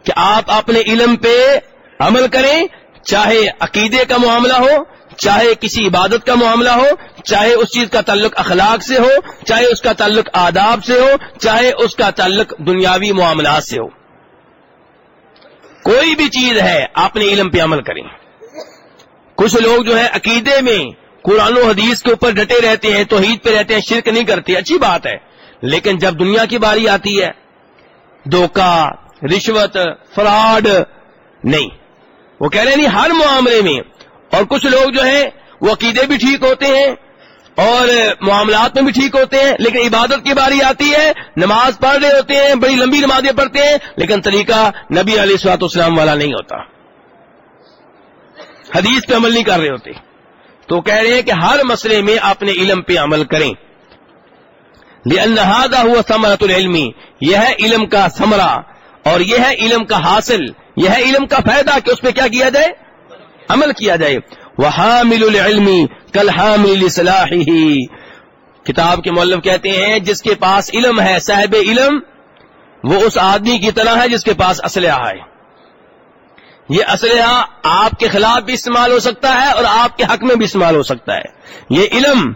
کہ آپ اپنے علم پہ عمل کریں چاہے عقیدے کا معاملہ ہو، چاہے کسی عبادت کا معاملہ ہو، چاہے اس چیز کا تعلق اخلاق سے ہو، چاہے اس کا تعلق آداب سے ہو، چاہے اس کا تعلق دنیاوی معاملات سے ہو۔ کوئی بھی چیز ہے اپنے علم پہ عمل کریں۔ کچھ لوگ جو ہے عقیدے میں قرآن و حدیث کے اوپر ڈٹے رہتے ہیں، توحید پہ رہتے ہیں، شرک نہیں کرتے، اچھی بات ہے۔ لیکن جب دنیا کی باری آتی ہے، دھوکہ، رشوت، فراڈ، نہیں۔ وہ کہہ رہے نہیں، ہر معاملے میں۔ اور کچھ لوگ جو ہیں، وہ عقیدے بھی ٹھیک ہوتے ہیں، اور معاملات میں بھی ٹھیک ہوتے ہیں، لیکن عبادت کی باری آتی ہے، نماز پڑھ رہے ہوتے ہیں، بڑی لمبی نمازیں پڑھتے ہیں، لیکن طریقہ نبی علیہ السلاط اسلام والا نہیں ہوتا۔ حدیث پہ عمل نہیں کر رہے ہوتے۔ تو کہہ رہے ہیں کہ ہر مسئلے میں اپنے علم پہ عمل کریں۔ لہذا ہوا ثمرت العلمی یہ ہے علم کا ثمرہ، اور یہ ہے علم کا حاصل۔ یہ ہے علم کا فائدہ کہ اس پہ کیا کیا جائے؟ عمل کیا جائے۔ وہ حامل العلمی کل حامل صلاحی کتاب کے مولب کہتے ہیں، جس کے پاس علم ہے، صاحب علم، وہ اس آدمی کی طرح ہے جس کے پاس اسلحہ ہے۔ یہ اسلحہ آپ کے خلاف بھی استعمال ہو سکتا ہے اور آپ کے حق میں بھی استعمال ہو سکتا ہے۔ یہ علم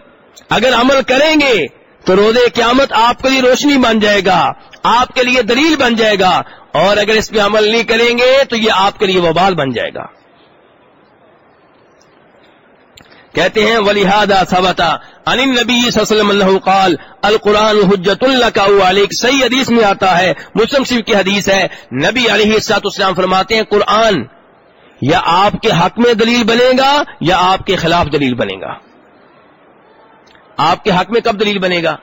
اگر عمل کریں گے تو روز قیامت آپ کے لیے روشنی بن جائے گا، آپ کے لیے دلیل بن جائے گا۔ اور اگر اس پہ عمل نہیں کریں گے تو یہ آپ کے لیے وبال بن جائے گا۔ کہتے ہیں ولیحدہ صبتا ان نبی صلی اللہ علیہ وسلم قال، القرآن حجت اللہ کا صحیح حدیث میں آتا ہے، مسلم شریف کی حدیث ہے۔ نبی علیہ السلاط اسلام فرماتے ہیں، قرآن یا آپ کے حق میں دلیل بنے گا یا آپ کے خلاف دلیل بنے گا۔ آپ کے حق میں کب دلیل بنے گا؟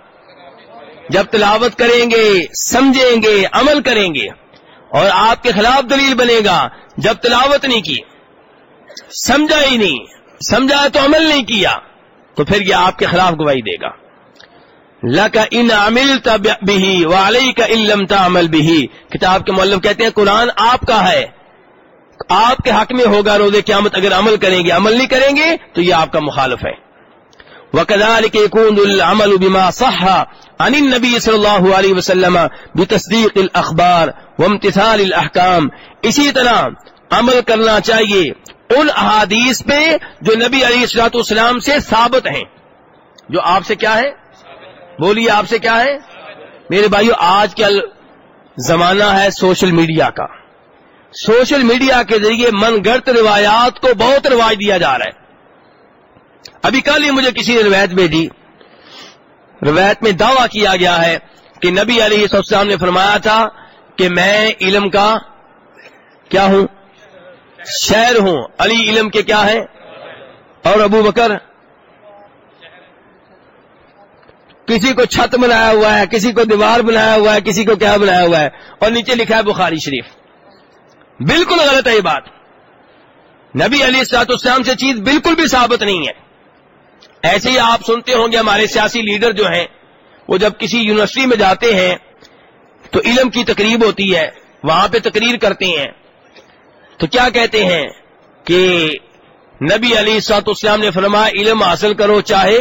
جب تلاوت کریں گے، سمجھیں گے، عمل کریں گے۔ اور آپ کے خلاف دلیل بنے گا جب تلاوت نہیں کی، سمجھا ہی نہیں، سمجھا تو عمل نہیں کیا، تو پھر یہ آپ کے خلاف گواہی دے گا۔ لک ان عمل بھی والی کا علم عمل بھی کتاب کے معلم کہتے ہیں، قرآن آپ کا ہے، آپ کے حق میں ہوگا روز قیامت، اگر عمل کریں گے، عمل نہیں کریں گے، تو یہ آپ کا مخالف ہے۔ وکدال کے کون العمل بما صح ان نبی صلی اللہ علیہ وسلم بتصدیق الاخبار۔ وامتثال الاحکام۔ اسی طرح عمل کرنا چاہیے ان احادیث پہ جو نبی علی السلاط اسلام سے ثابت ہیں۔ جو آپ سے کیا ہے؟ بولیے آپ سے کیا ہے؟ میرے بھائیو، آج کل زمانہ ہے سوشل میڈیا کا۔ سوشل میڈیا کے ذریعے من گڑت روایات کو بہت رواج دیا جا رہا ہے۔ ابھی کل ہی مجھے کسی نے روایت بھیجی روایت میں دعویٰ کیا گیا ہے کہ نبی علی السلام نے فرمایا تھا کہ میں علم کا کیا ہوں؟ شہر ہوں۔ علی علم کے کیا ہے اور ابو بکر؟ کسی کو چھت بنایا ہوا ہے، کسی کو دیوار بنایا ہوا ہے، کسی کو کیا بنایا ہوا ہے؟ اور نیچے لکھا ہے بخاری شریف۔ بالکل غلط ہے یہ بات۔ نبی علی سات اسلام سے چیز بالکل بھی ثابت نہیں ہے۔ ایسے ہی آپ سنتے ہوں گے ہمارے سیاسی لیڈر جو ہیں، وہ جب کسی یونیورسٹی میں جاتے ہیں تو علم کی تقریب ہوتی ہے، وہاں پہ تقریر کرتے ہیں۔ تو کیا کہتے ہیں کہ نبی علی سات اسلام نے فرمایا، علم حاصل کرو چاہے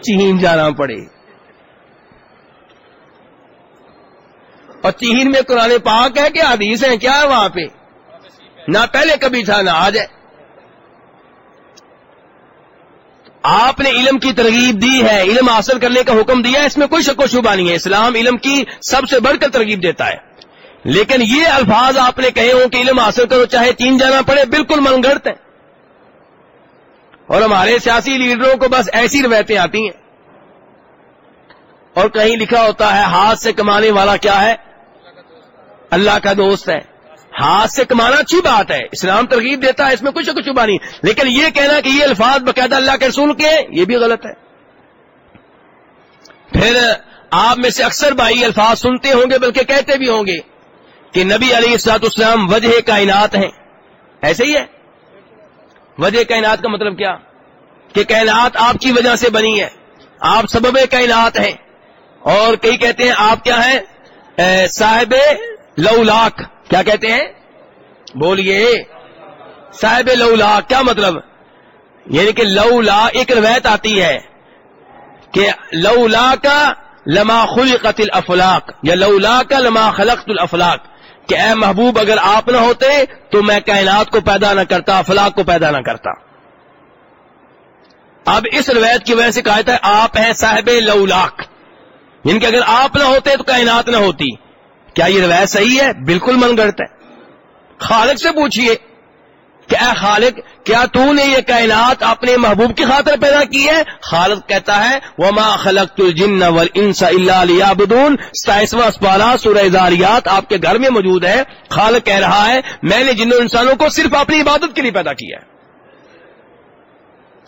چین جانا پڑے۔ اور چین میں قرآن پاک ہے کہ حدیث ہیں، کیا ہے وہاں پہ؟ نہ پہلے کبھی تھا، نہ آج ہے۔ آپ نے علم کی ترغیب دی ہے، علم حاصل کرنے کا حکم دیا ہے، اس میں کوئی شک و شبہ نہیں ہے۔ اسلام علم کی سب سے بڑھ کر ترغیب دیتا ہے۔ لیکن یہ الفاظ آپ نے کہے ہوں کہ علم حاصل کرو، چاہے چین جانا پڑے، بالکل من گڑت ہیں۔ اور ہمارے سیاسی لیڈروں کو بس ایسی روایتیں آتی ہیں۔ اور کہیں لکھا ہوتا ہے، ہاتھ سے کمانے والا کیا ہے؟ اللہ کا دوست ہے۔ ہاتھ سے کمانا اچھی بات ہے، اسلام ترغیب دیتا ہے، اس میں کچھ کچھ چھپا نہیں لیکن یہ کہنا کہ یہ الفاظ باقاعدہ اللہ کے رسول کے یہ بھی غلط ہے۔ پھر آپ میں سے اکثر بھائی الفاظ سنتے ہوں گے، بلکہ کہتے بھی ہوں گے کہ نبی علی السلاط اسلام وجہ کائنات ہیں۔ ایسے ہی ہے؟ وجہ کائنات کا مطلب کیا؟ کہ کائنات آپ کی وجہ سے بنی ہے، آپ سبب کائنات ہیں۔ اور کئی کہتے ہیں آپ کیا ہیں؟ صاحب لو لاکھ کیا کہتے ہیں؟ بولیے، صاحب لو لاکھ کیا مطلب؟ یعنی کہ لو لا ایک روایت آتی ہے کہ لو لا کا لما خلقت الافلاق، یا لو لا کا لما خلقت الافلاق، کہ اے محبوب اگر آپ نہ ہوتے تو میں کائنات کو پیدا نہ کرتا، افلاق کو پیدا نہ کرتا۔ اب اس روایت کی وجہ سے کہا ہے، آپ ہیں صاحب لولاک یعنی کہ اگر آپ نہ ہوتے تو کائنات نہ ہوتی۔ کیا یہ روایت صحیح ہے؟ بالکل من گڑت ہے۔ خالق سے پوچھئے کہ اے خالق، کیا تو نے یہ کائنات اپنے محبوب کی خاطر پیدا کی ہے؟ خالق کہتا ہے، وما خلق الجن والانس الا ليعبدون۔ ستائیسواں اسپارہ سورہ زاریات آپ کے گھر میں موجود ہے۔ خالق کہہ رہا ہے، میں نے جنوں انسانوں کو صرف اپنی عبادت کے لیے پیدا کیا ہے۔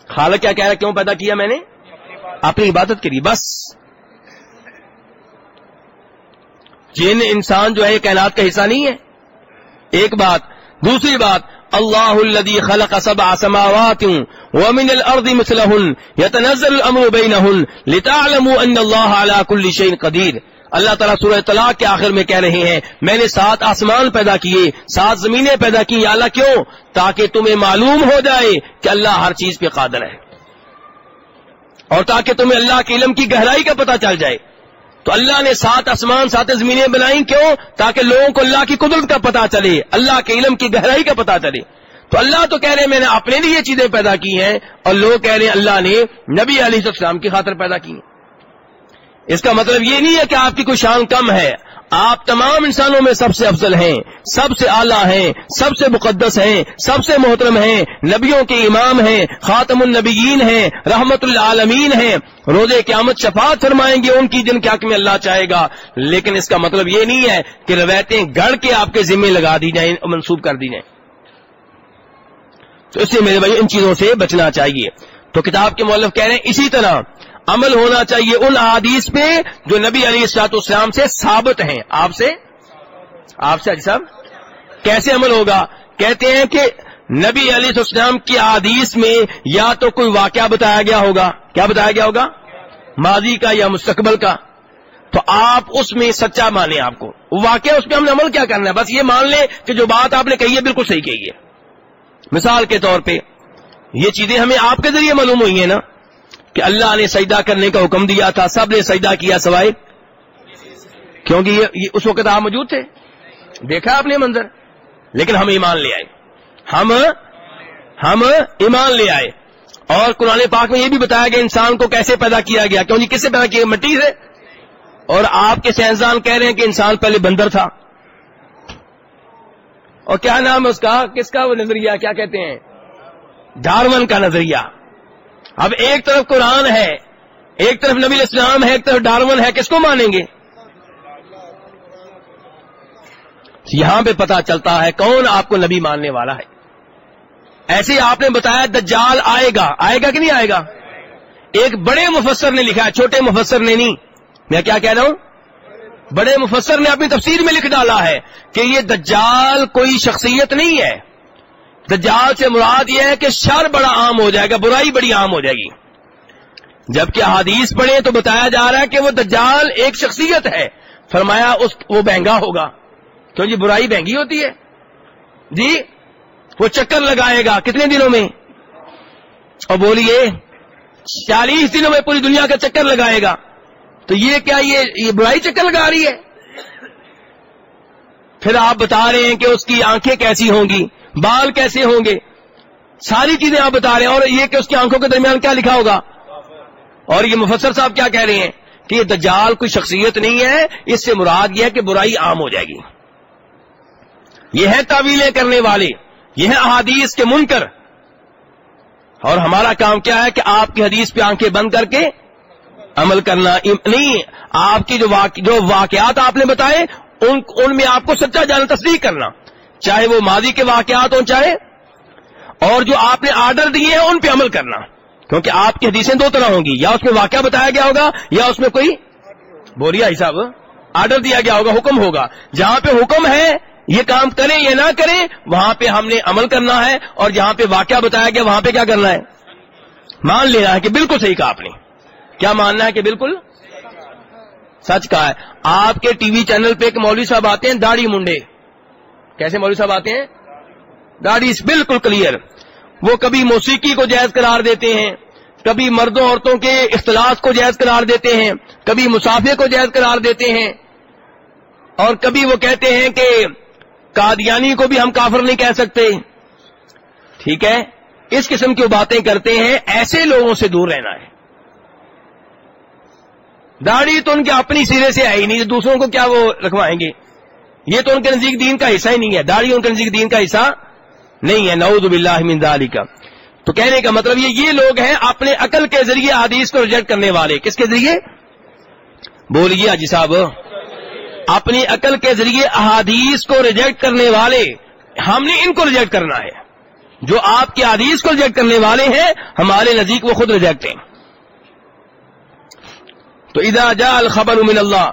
خالق کیا کہہ رہا ہے؟ کیوں پیدا کیا میں نے؟ اپنی عبادت کے لیے۔ بس۔ جن انسان جو ہے کائنات کا حصہ نہیں ہے۔ ایک بات۔ دوسری بات، اللہ الذي خلق سبع سماوات ومن الارض مثلهن يتنزل الامر بينهن لتعلموا ان الله على كل شيء قدير اللہ تعالیٰ سورہ طلاق کے آخر میں کہہ رہے ہیں، میں نے سات آسمان پیدا کیے، سات زمینیں پیدا کی یا اللہ کیوں؟ تاکہ تمہیں معلوم ہو جائے کہ اللہ ہر چیز پہ قادر ہے۔ اور تاکہ تمہیں اللہ کے علم کی گہرائی کا پتہ چل جائے۔ تو اللہ نے سات آسمان، سات زمینیں بنائیں کیوں؟ تاکہ لوگوں کو اللہ کی قدرت کا پتہ چلے، اللہ کے علم کی گہرائی کا پتہ چلے۔ تو اللہ تو کہہ رہے ہیں، میں نے اپنے لیے یہ چیزیں پیدا کی ہیں اور لوگ کہہ رہے ہیں، اللہ نے نبی علیہ السلام کی خاطر پیدا کی ہیں۔ اس کا مطلب یہ نہیں ہے کہ آپ کی کوئی شان کم ہے۔ آپ تمام انسانوں میں سب سے افضل ہیں، سب سے اعلیٰ ہیں، سب سے مقدس ہیں، سب سے محترم ہیں، نبیوں کے امام ہیں، خاتم النبیین ہیں، رحمت العالمین ہیں۔ روز قیامت شفاعت فرمائیں گے ان کی جن کے حق میں اللہ چاہے گا۔ لیکن اس کا مطلب یہ نہیں ہے کہ روایتیں گڑ کے آپ کے ذمے لگا دی جائیں منسوخ کر دی جائیں۔ تو اس لیے میرے بھائی، ان چیزوں سے بچنا چاہیے۔ تو کتاب کے مولف کہہ رہے ہیں، اسی طرح عمل ہونا چاہیے ان احادیث پہ جو نبی علی السلاط اسلام سے ثابت ہیں۔ آپ سے؟ آپ سے صاحب؟ کیسے عمل ہوگا؟ کہتے ہیں کہ نبی علی السلام کی احادیث میں یا تو کوئی واقعہ بتایا گیا ہوگا۔ کیا بتایا گیا ہوگا؟ ماضی کا یا مستقبل کا۔ تو آپ اس میں سچا مانیں آپ کو۔ واقعہ اس پہ ہم نے عمل کیا کرنا ہے؟ بس یہ مان لیں کہ جو بات آپ نے کہی ہے بالکل صحیح کہی ہے۔ مثال کے طور پہ یہ چیزیں ہمیں آپ کے ذریعے معلوم ہوئی ہیں نا۔ کہ اللہ نے سجدہ کرنے کا حکم دیا تھا، سب نے سجدہ کیا سوائے؟ کیونکہ یہ اس وقت آپ موجود تھے؟ دیکھا آپ نے منظر؟ لیکن ہم ایمان لے آئے۔ ہم ہم ایمان لے آئے۔ اور قرآن پاک میں یہ بھی بتایا گیا انسان کو کیسے پیدا کیا گیا، کیوں جی کس سے پیدا کیا مٹی سے۔ اور آپ کے سائنسدان کہہ رہے ہیں کہ انسان پہلے بندر تھا۔ اور کیا نام ہے اس کا؟ کس کا وہ نظریہ؟ کیا کہتے ہیں؟ ڈارون کا نظریہ۔ اب ایک طرف قرآن ہے، ایک طرف نبی اسلام ہے، ایک طرف ڈارون ہے، کس کو مانیں گے؟ یہاں پہ پتا چلتا ہے کون آپ کو نبی ماننے والا ہے۔ ایسے آپ نے بتایا دجال آئے گا آئے گا کہ نہیں آئے گا؟ ایک بڑے مفسر نے لکھا ہے، چھوٹے مفسر نے نہیں۔ میں کیا کہہ رہا ہوں؟ بڑے مفسر نے اپنی تفسیر میں لکھ ڈالا ہے کہ یہ دجال کوئی شخصیت نہیں ہے۔ دجال سے مراد یہ ہے کہ شر بڑا عام ہو جائے گا، برائی بڑی عام ہو جائے گی۔ جبکہ حدیث پڑھیں تو بتایا جا رہا ہے کہ وہ دجال ایک شخصیت ہے۔ فرمایا اس، وہ بہنگا ہوگا۔ کیوں جی برائی بہنگی ہوتی ہے۔ جی وہ چکر لگائے گا کتنے دنوں میں؟ اور بولیے، چالیس دنوں میں پوری دنیا کا چکر لگائے گا۔ تو یہ کیا یہ برائی چکر لگا رہی ہے؟ پھر آپ بتا رہے ہیں کہ اس کی آنکھیں کیسی ہوں گی؟ بال کیسے ہوں گے؟ ساری چیزیں آپ بتا رہے ہیں اور یہ کہ اس کی آنکھوں کے درمیان کیا لکھا ہوگا؟ اور یہ مفسر صاحب کیا کہہ رہے ہیں کہ یہ دجال کوئی شخصیت نہیں ہے، اس سے مراد یہ ہے کہ برائی عام ہو جائے گی۔ یہ ہے تعویلیں کرنے والے، یہ ہے احادیث کے منکر۔ اور ہمارا کام کیا ہے کہ آپ کی حدیث پہ آنکھیں بند کر کے عمل کرنا۔ نہیں، آپ کی جو واقعات آپ نے بتائے، ان میں آپ کو سچا جانا تصدیق کرنا۔ چاہے وہ ماضی کے واقعات ہوں چاہے، اور جو آپ نے آرڈر دیے ہیں ان پہ عمل کرنا۔ کیونکہ آپ کی حدیثیں دو طرح ہوں گی، یا اس میں واقعہ بتایا گیا ہوگا، یا اس میں کوئی بولیا حساب آرڈر دیا گیا ہوگا، حکم ہوگا۔ جہاں پہ حکم ہے، یہ کام کریں یا نہ کریں، وہاں پہ ہم نے عمل کرنا ہے، اور جہاں پہ واقعہ بتایا گیا، وہاں پہ کیا کرنا ہے؟ مان لینا ہے کہ بالکل صحیح کہا آپ نے۔ کیا ماننا ہے کہ بالکل؟ سچ کہا ہے۔ آپ کے ٹی وی چینل پہ ایک مولوی صاحب آتے ہیں، داڑھی منڈے۔ کیسے مولوی صاحب آتے ہیں؟ داڑھی بالکل کلیئر وہ کبھی موسیقی کو جائز قرار دیتے ہیں، کبھی مردوں عورتوں کے اختلاط کو جائز قرار دیتے ہیں، کبھی مسافے کو جائز قرار دیتے ہیں۔ اور کبھی وہ کہتے ہیں کہ قادیانی کو بھی ہم کافر نہیں کہہ سکتے۔ ٹھیک ہے؟ اس قسم کی باتیں کرتے ہیں، ایسے لوگوں سے دور رہنا ہے۔ داڑھی تو ان کے اپنی سرے سے آئی نہیں دوسروں کو کیا وہ رکھوائیں گے؟ یہ تو ان کے نزدیک دین کا حصہ ہی نہیں ہے۔ داڑھی ان کے نزدیک دین کا حصہ نہیں ہے۔ نعوذ باللہ من داڑھی کا تو کہنے کا مطلب یہ یہ لوگ ہیں اپنے عقل کے ذریعے حدیث کو ریجیکٹ کرنے والے۔ کس کے ذریعے؟ بولیے حاجی صاحب۔ اپنی عقل کے ذریعے احادیث کو ریجیکٹ کرنے والے۔ ہم نے ان کو ریجیکٹ کرنا ہے۔ جو آپ کے حدیث کو ریجیکٹ کرنے والے ہیں، ہمارے نزدیک وہ خود ریجیکٹ ہیں۔ تو ادا جا الخبر من اللہ،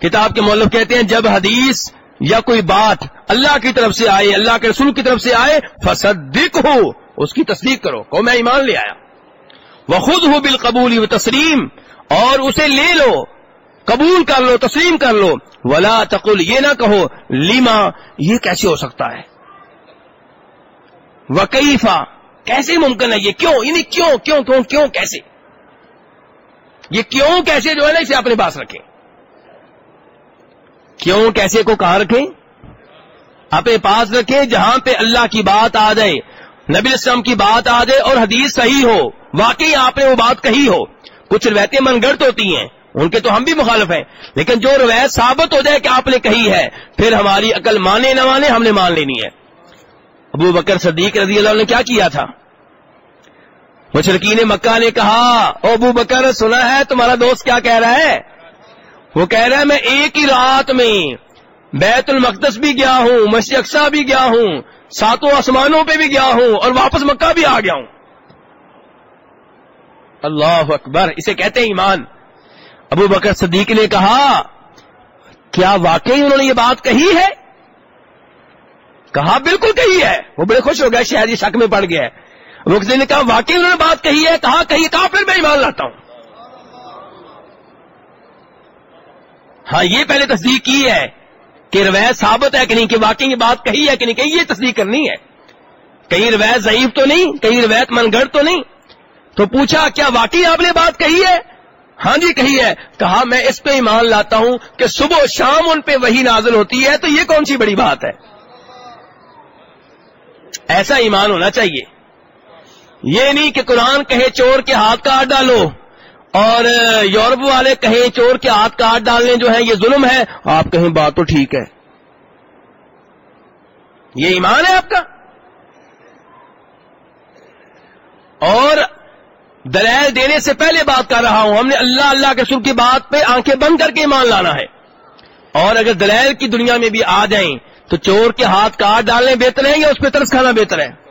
کتاب کے مولف کہتے ہیں، جب حدیث یا کوئی بات اللہ کی طرف سے آئے، اللہ کے رسول کی طرف سے آئے فصدق ہو اس کی تصدیق کرو۔ کو میں ایمان لے آیا۔ وہ خود ہو بالقبول و تسلیم، اور اسے لے لو، قبول کر لو، تسلیم کر لو۔ ولا تقل، یہ نہ کہو لیما یہ کیسے ہو سکتا ہے؟ وکیفا، کیسے ممکن ہے؟ یہ کیوں؟ یعنی کیوں کیوں کیوں کیوں، کیسے؟ یہ کیوں، کیسے جو ہے نا، اسے اپنے پاس رکھیں۔ کیوں کیسے کو کہاں رکھیں؟ اپنے پاس رکھیں جہاں پہ اللہ کی بات آ جائے، نبی السلام کی بات آ جائے اور حدیث صحیح ہو۔ واقعی آپ نے وہ بات کہی ہو۔ کچھ روایتیں من گڑت ہوتی ہیں، ان کے تو ہم بھی مخالف ہیں، لیکن جو روایت ثابت ہو جائے کہ آپ نے کہی ہے، پھر ہماری عقل مانے نہ مانے ہم نے مان لینی ہے۔ ابو بکر صدیق رضی اللہ نے کیا کیا تھا؟ مشرقین مکہ نے کہا، او ابو بکر، سنا ہے تمہارا دوست کیا کہہ رہا ہے؟ وہ کہہ رہا ہے، میں ایک ہی رات میں بیت المقدس بھی گیا ہوں، مسجد اقسا بھی گیا ہوں، ساتوں آسمانوں پہ بھی گیا ہوں اور واپس مکہ بھی آ گیا ہوں۔ اللہ اکبر، اسے کہتے ہیں ایمان۔ ابو بکر صدیق نے کہا، کیا واقعی انہوں نے یہ بات کہی ہے؟ کہا بالکل کہی ہے۔ وہ بڑے خوش ہو گئے، شہر یہ شک میں پڑ گیا ہے۔ نے کہا، واقعی انہوں نے بات کہی ہے؟ کہا، کہی کہا پھر میں ایمان لاتا ہوں۔ ہاں یہ پہلے تصدیق کی ہے کہ روایت ثابت ہے کہ نہیں، کہ واقعی یہ بات کہی ہے کہ نہیں، کہ یہ تصدیق کرنی ہے۔ کہیں روایت ضعیف تو نہیں، کہیں روایت من گڑھ تو نہیں۔ تو پوچھا، کیا واقعی آپ نے بات کہی ہے؟ ہاں جی کہی ہے۔ کہا، میں اس پہ ایمان لاتا ہوں کہ صبح و شام ان پہ وہی نازل ہوتی ہے، تو یہ کون سی بڑی بات ہے؟ ایسا ایمان ہونا چاہیے۔ یہ نہیں کہ قرآن کہے، چور کے ہاتھ کاٹ ڈالو اور یورپ والے کہیں چور کے ہاتھ کاٹ ڈالنے جو ہے یہ ظلم ہے، آپ کہیں بات تو ٹھیک ہے۔ یہ ایمان ہے آپ کا؟ اور، دلائل دینے سے پہلے بات کر رہا ہوں، ہم نے اللہ اللہ کے سر کی بات پہ آنکھیں بند کر کے ایمان لانا ہے۔ اور اگر دلائل کی دنیا میں بھی آ جائیں، تو چور کے ہاتھ کاٹ ڈالنے بہتر ہے یا اس پہ ترس کھانا بہتر ہے؟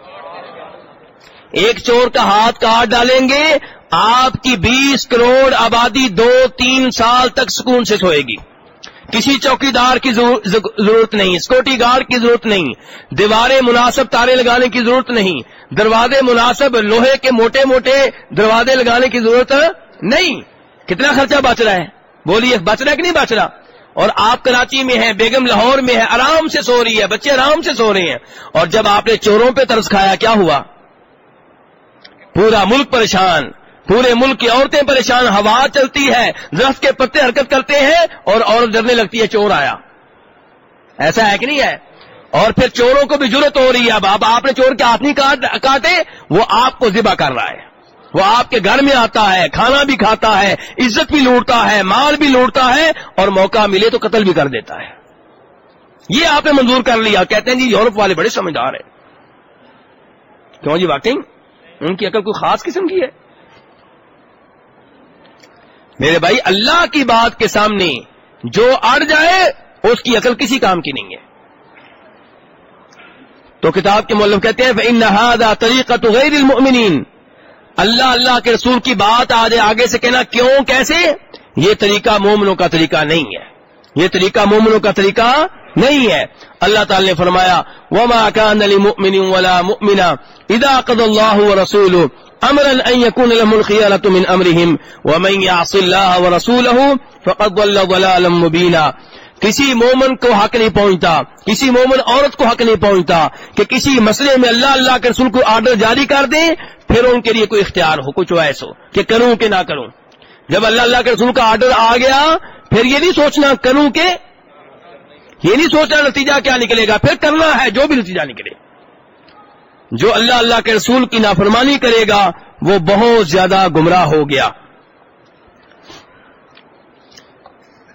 ایک چور کا ہاتھ کاٹ ڈالیں گے، آپ کی بیس کروڑ آبادی دو تین سال تک سکون سے سوئے گی۔ کسی چوکی دار کی ضرورت نہیں سکورٹی گارڈ کی ضرورت نہیں، دیواریں مناسب تارے لگانے کی ضرورت نہیں، دروازے مناسب لوہے کے موٹے موٹے دروازے لگانے کی ضرورت نہیں۔ کتنا خرچہ بچ رہا ہے؟ بولیے، بچ رہا ہے کہ نہیں بچ رہا؟ اور آپ کراچی میں ہیں، بیگم لاہور میں ہے آرام سے سو رہی ہے، بچے آرام سے سو رہے ہیں۔ اور جب آپ نے چوروں پہ ترس کھایا، کیا ہوا؟ پورا ملک پریشان، پورے ملک کی عورتیں پریشان، ہوا چلتی ہے درخت کے پتے حرکت کرتے ہیں اور عورت ڈرنے لگتی ہے، چور آیا۔ ایسا ہے کہ نہیں ہے؟ اور پھر چوروں کو بھی ضرورت ہو رہی ہے۔ اب آپ نے چور کے ہاتھ نہیں کاٹے، وہ آپ کو ذبح کر رہا ہے۔ وہ آپ کے گھر میں آتا ہے، کھانا بھی کھاتا ہے، عزت بھی لوٹتا ہے، مال بھی لوٹتا ہے اور موقع ملے تو قتل بھی کر دیتا ہے۔ یہ آپ نے منظور کر لیا۔ کہتے ہیں جی یورپ والے بڑے سمجھدار ہیں۔ کیوں جی واقعی؟ ان کی عقل کوئی خاص قسم کی ہے؟ میرے بھائی، اللہ کی بات کے سامنے جو اڑ جائے، اس کی عقل کسی کام کی نہیں ہے۔ تو کتاب کے مولف کہتے ہیں ان طریقہ تو غیر المؤمنین اللہ اللہ کے رسول کی بات آج آگے سے کہنا کیوں، کیسے؟ یہ طریقہ مومنوں کا طریقہ نہیں ہے۔ یہ طریقہ مومنوں کا طریقہ نہیں ہے۔ اللہ تعالی نے فرمایا، وما كان لمؤمن ولا مؤمنة اذا قضى الله ورسوله امرا ان يكون لهم الخيارة من امرهم ومن يعص الله ورسوله فقد ضل ضلالا مبينا۔ کسی مومن کو حق نہیں پہنچتا، کسی مومن عورت کو حق نہیں پہنچتا کہ کسی مسئلے میں اللہ اللہ کے رسول کو آرڈر جاری کر دیں، پھر ان کے لیے کوئی اختیار ہو، کچھ ایسا ہو کہ کروں کہ نہ کروں۔ جب اللہ اللہ کے رسول کا آرڈر آ گیا، پھر یہ نہیں سوچنا کروں کہ یہ نہیں سوچنا نتیجہ کیا نکلے گا، پھر کرنا ہے جو بھی نتیجہ نکلے۔ جو اللہ اللہ کے رسول کی نافرمانی کرے گا، وہ بہت زیادہ گمراہ ہو گیا۔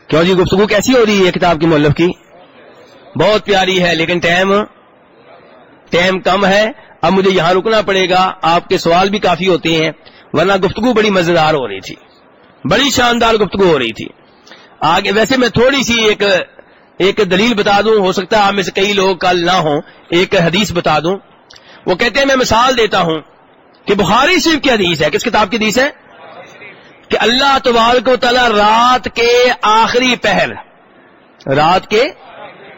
کیوں جی گفتگو کیسی ہو رہی ہے کتاب کی مولف کی؟ بہت پیاری ہے، لیکن ٹائم ٹائم کم ہے۔ اب مجھے یہاں رکنا پڑے گا۔ آپ کے سوال بھی کافی ہوتے ہیں، ورنہ گفتگو بڑی مزیدار ہو رہی تھی۔ بڑی شاندار گفتگو ہو رہی تھی۔ آگے، ویسے میں تھوڑی سی ایک ایک دلیل بتا دوں، ہو سکتا ہے آپ میں سے کئی لوگ کل نہ ہوں، ایک حدیث بتا دوں۔ وہ کہتے ہیں، میں مثال دیتا ہوں کہ بخاری شریف کی حدیث ہے۔ کس کتاب کی حدیث ہے؟ کہ اللہ تبارک و تعالی رات کے آخری پہر رات کے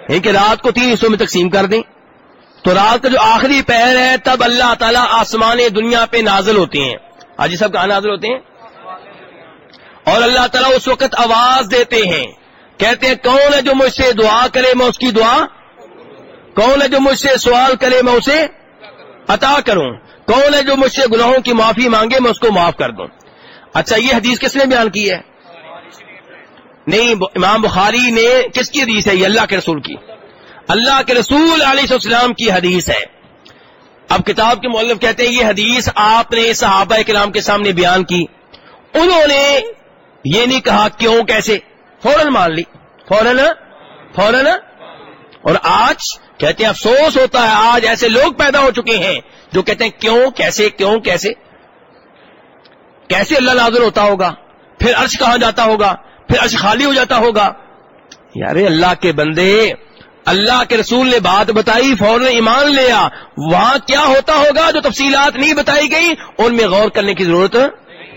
یعنی کہ رات کو تین حصوں میں تقسیم کر دیں۔ تو رات کا جو آخری پہر ہے، تب اللہ تعالیٰ آسمان دنیا پہ نازل ہوتے ہیں۔ آج سب کہاں نازل ہوتے ہیں؟ اور اللہ تعالیٰ اس وقت آواز دیتے ہیں۔ کہتے ہیں، کون ہے جو مجھ سے دعا کرے میں اس کی دعا؟ کون ہے جو مجھ سے سوال کرے میں اسے عطا کروں؟ کون ہے جو مجھ سے گناہوں کی معافی مانگے میں اس کو معاف کر دوں؟ اچھا یہ حدیث کس نے بیان کی ہے؟ نہیں امام بخاری نے کس کی حدیث ہے؟ یہ اللہ کے رسول کی۔ اللہ کے رسول علیہ السلام کی حدیث ہے۔ اب کتاب کے مولف کہتے ہیں، یہ حدیث آپ نے صحابہ کلام کے سامنے بیان کی۔ انہوں نے یہ نہیں کہا، کیوں، کیسے؟ فوراً مان لی۔ فوراً فوراً۔ اور آج کہتے ہیں افسوس ہوتا ہے، آج ایسے لوگ پیدا ہو چکے ہیں جو کہتے ہیں کیوں، کیسے کیوں، کیسے؟ کیسے اللہ نازل ہوتا ہوگا؟ پھر عرش کہاں جاتا ہوگا؟ پھر عرش خالی ہو جاتا ہوگا؟ یار اللہ کے بندے، اللہ کے رسول نے بات بتائی، فوراً ایمان لیا۔ وہاں کیا ہوتا ہوگا جو تفصیلات نہیں بتائی گئی ان میں غور کرنے کی ضرورت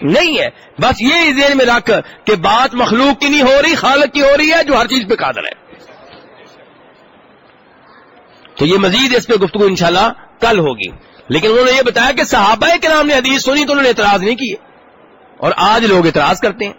نہیں ہے۔ بس یہ ذہن میں رکھ کہ بات مخلوق کی نہیں ہو رہی، خالق کی ہو رہی ہے، جو ہر چیز پہ قادر ہے۔ تو یہ مزید اس پہ گفتگو انشاءاللہ کل ہوگی۔ لیکن انہوں نے یہ بتایا کہ صحابہ کے نام نے حدیث سنی تو انہوں نے اعتراض نہیں کیے۔ اور آج لوگ اعتراض کرتے ہیں۔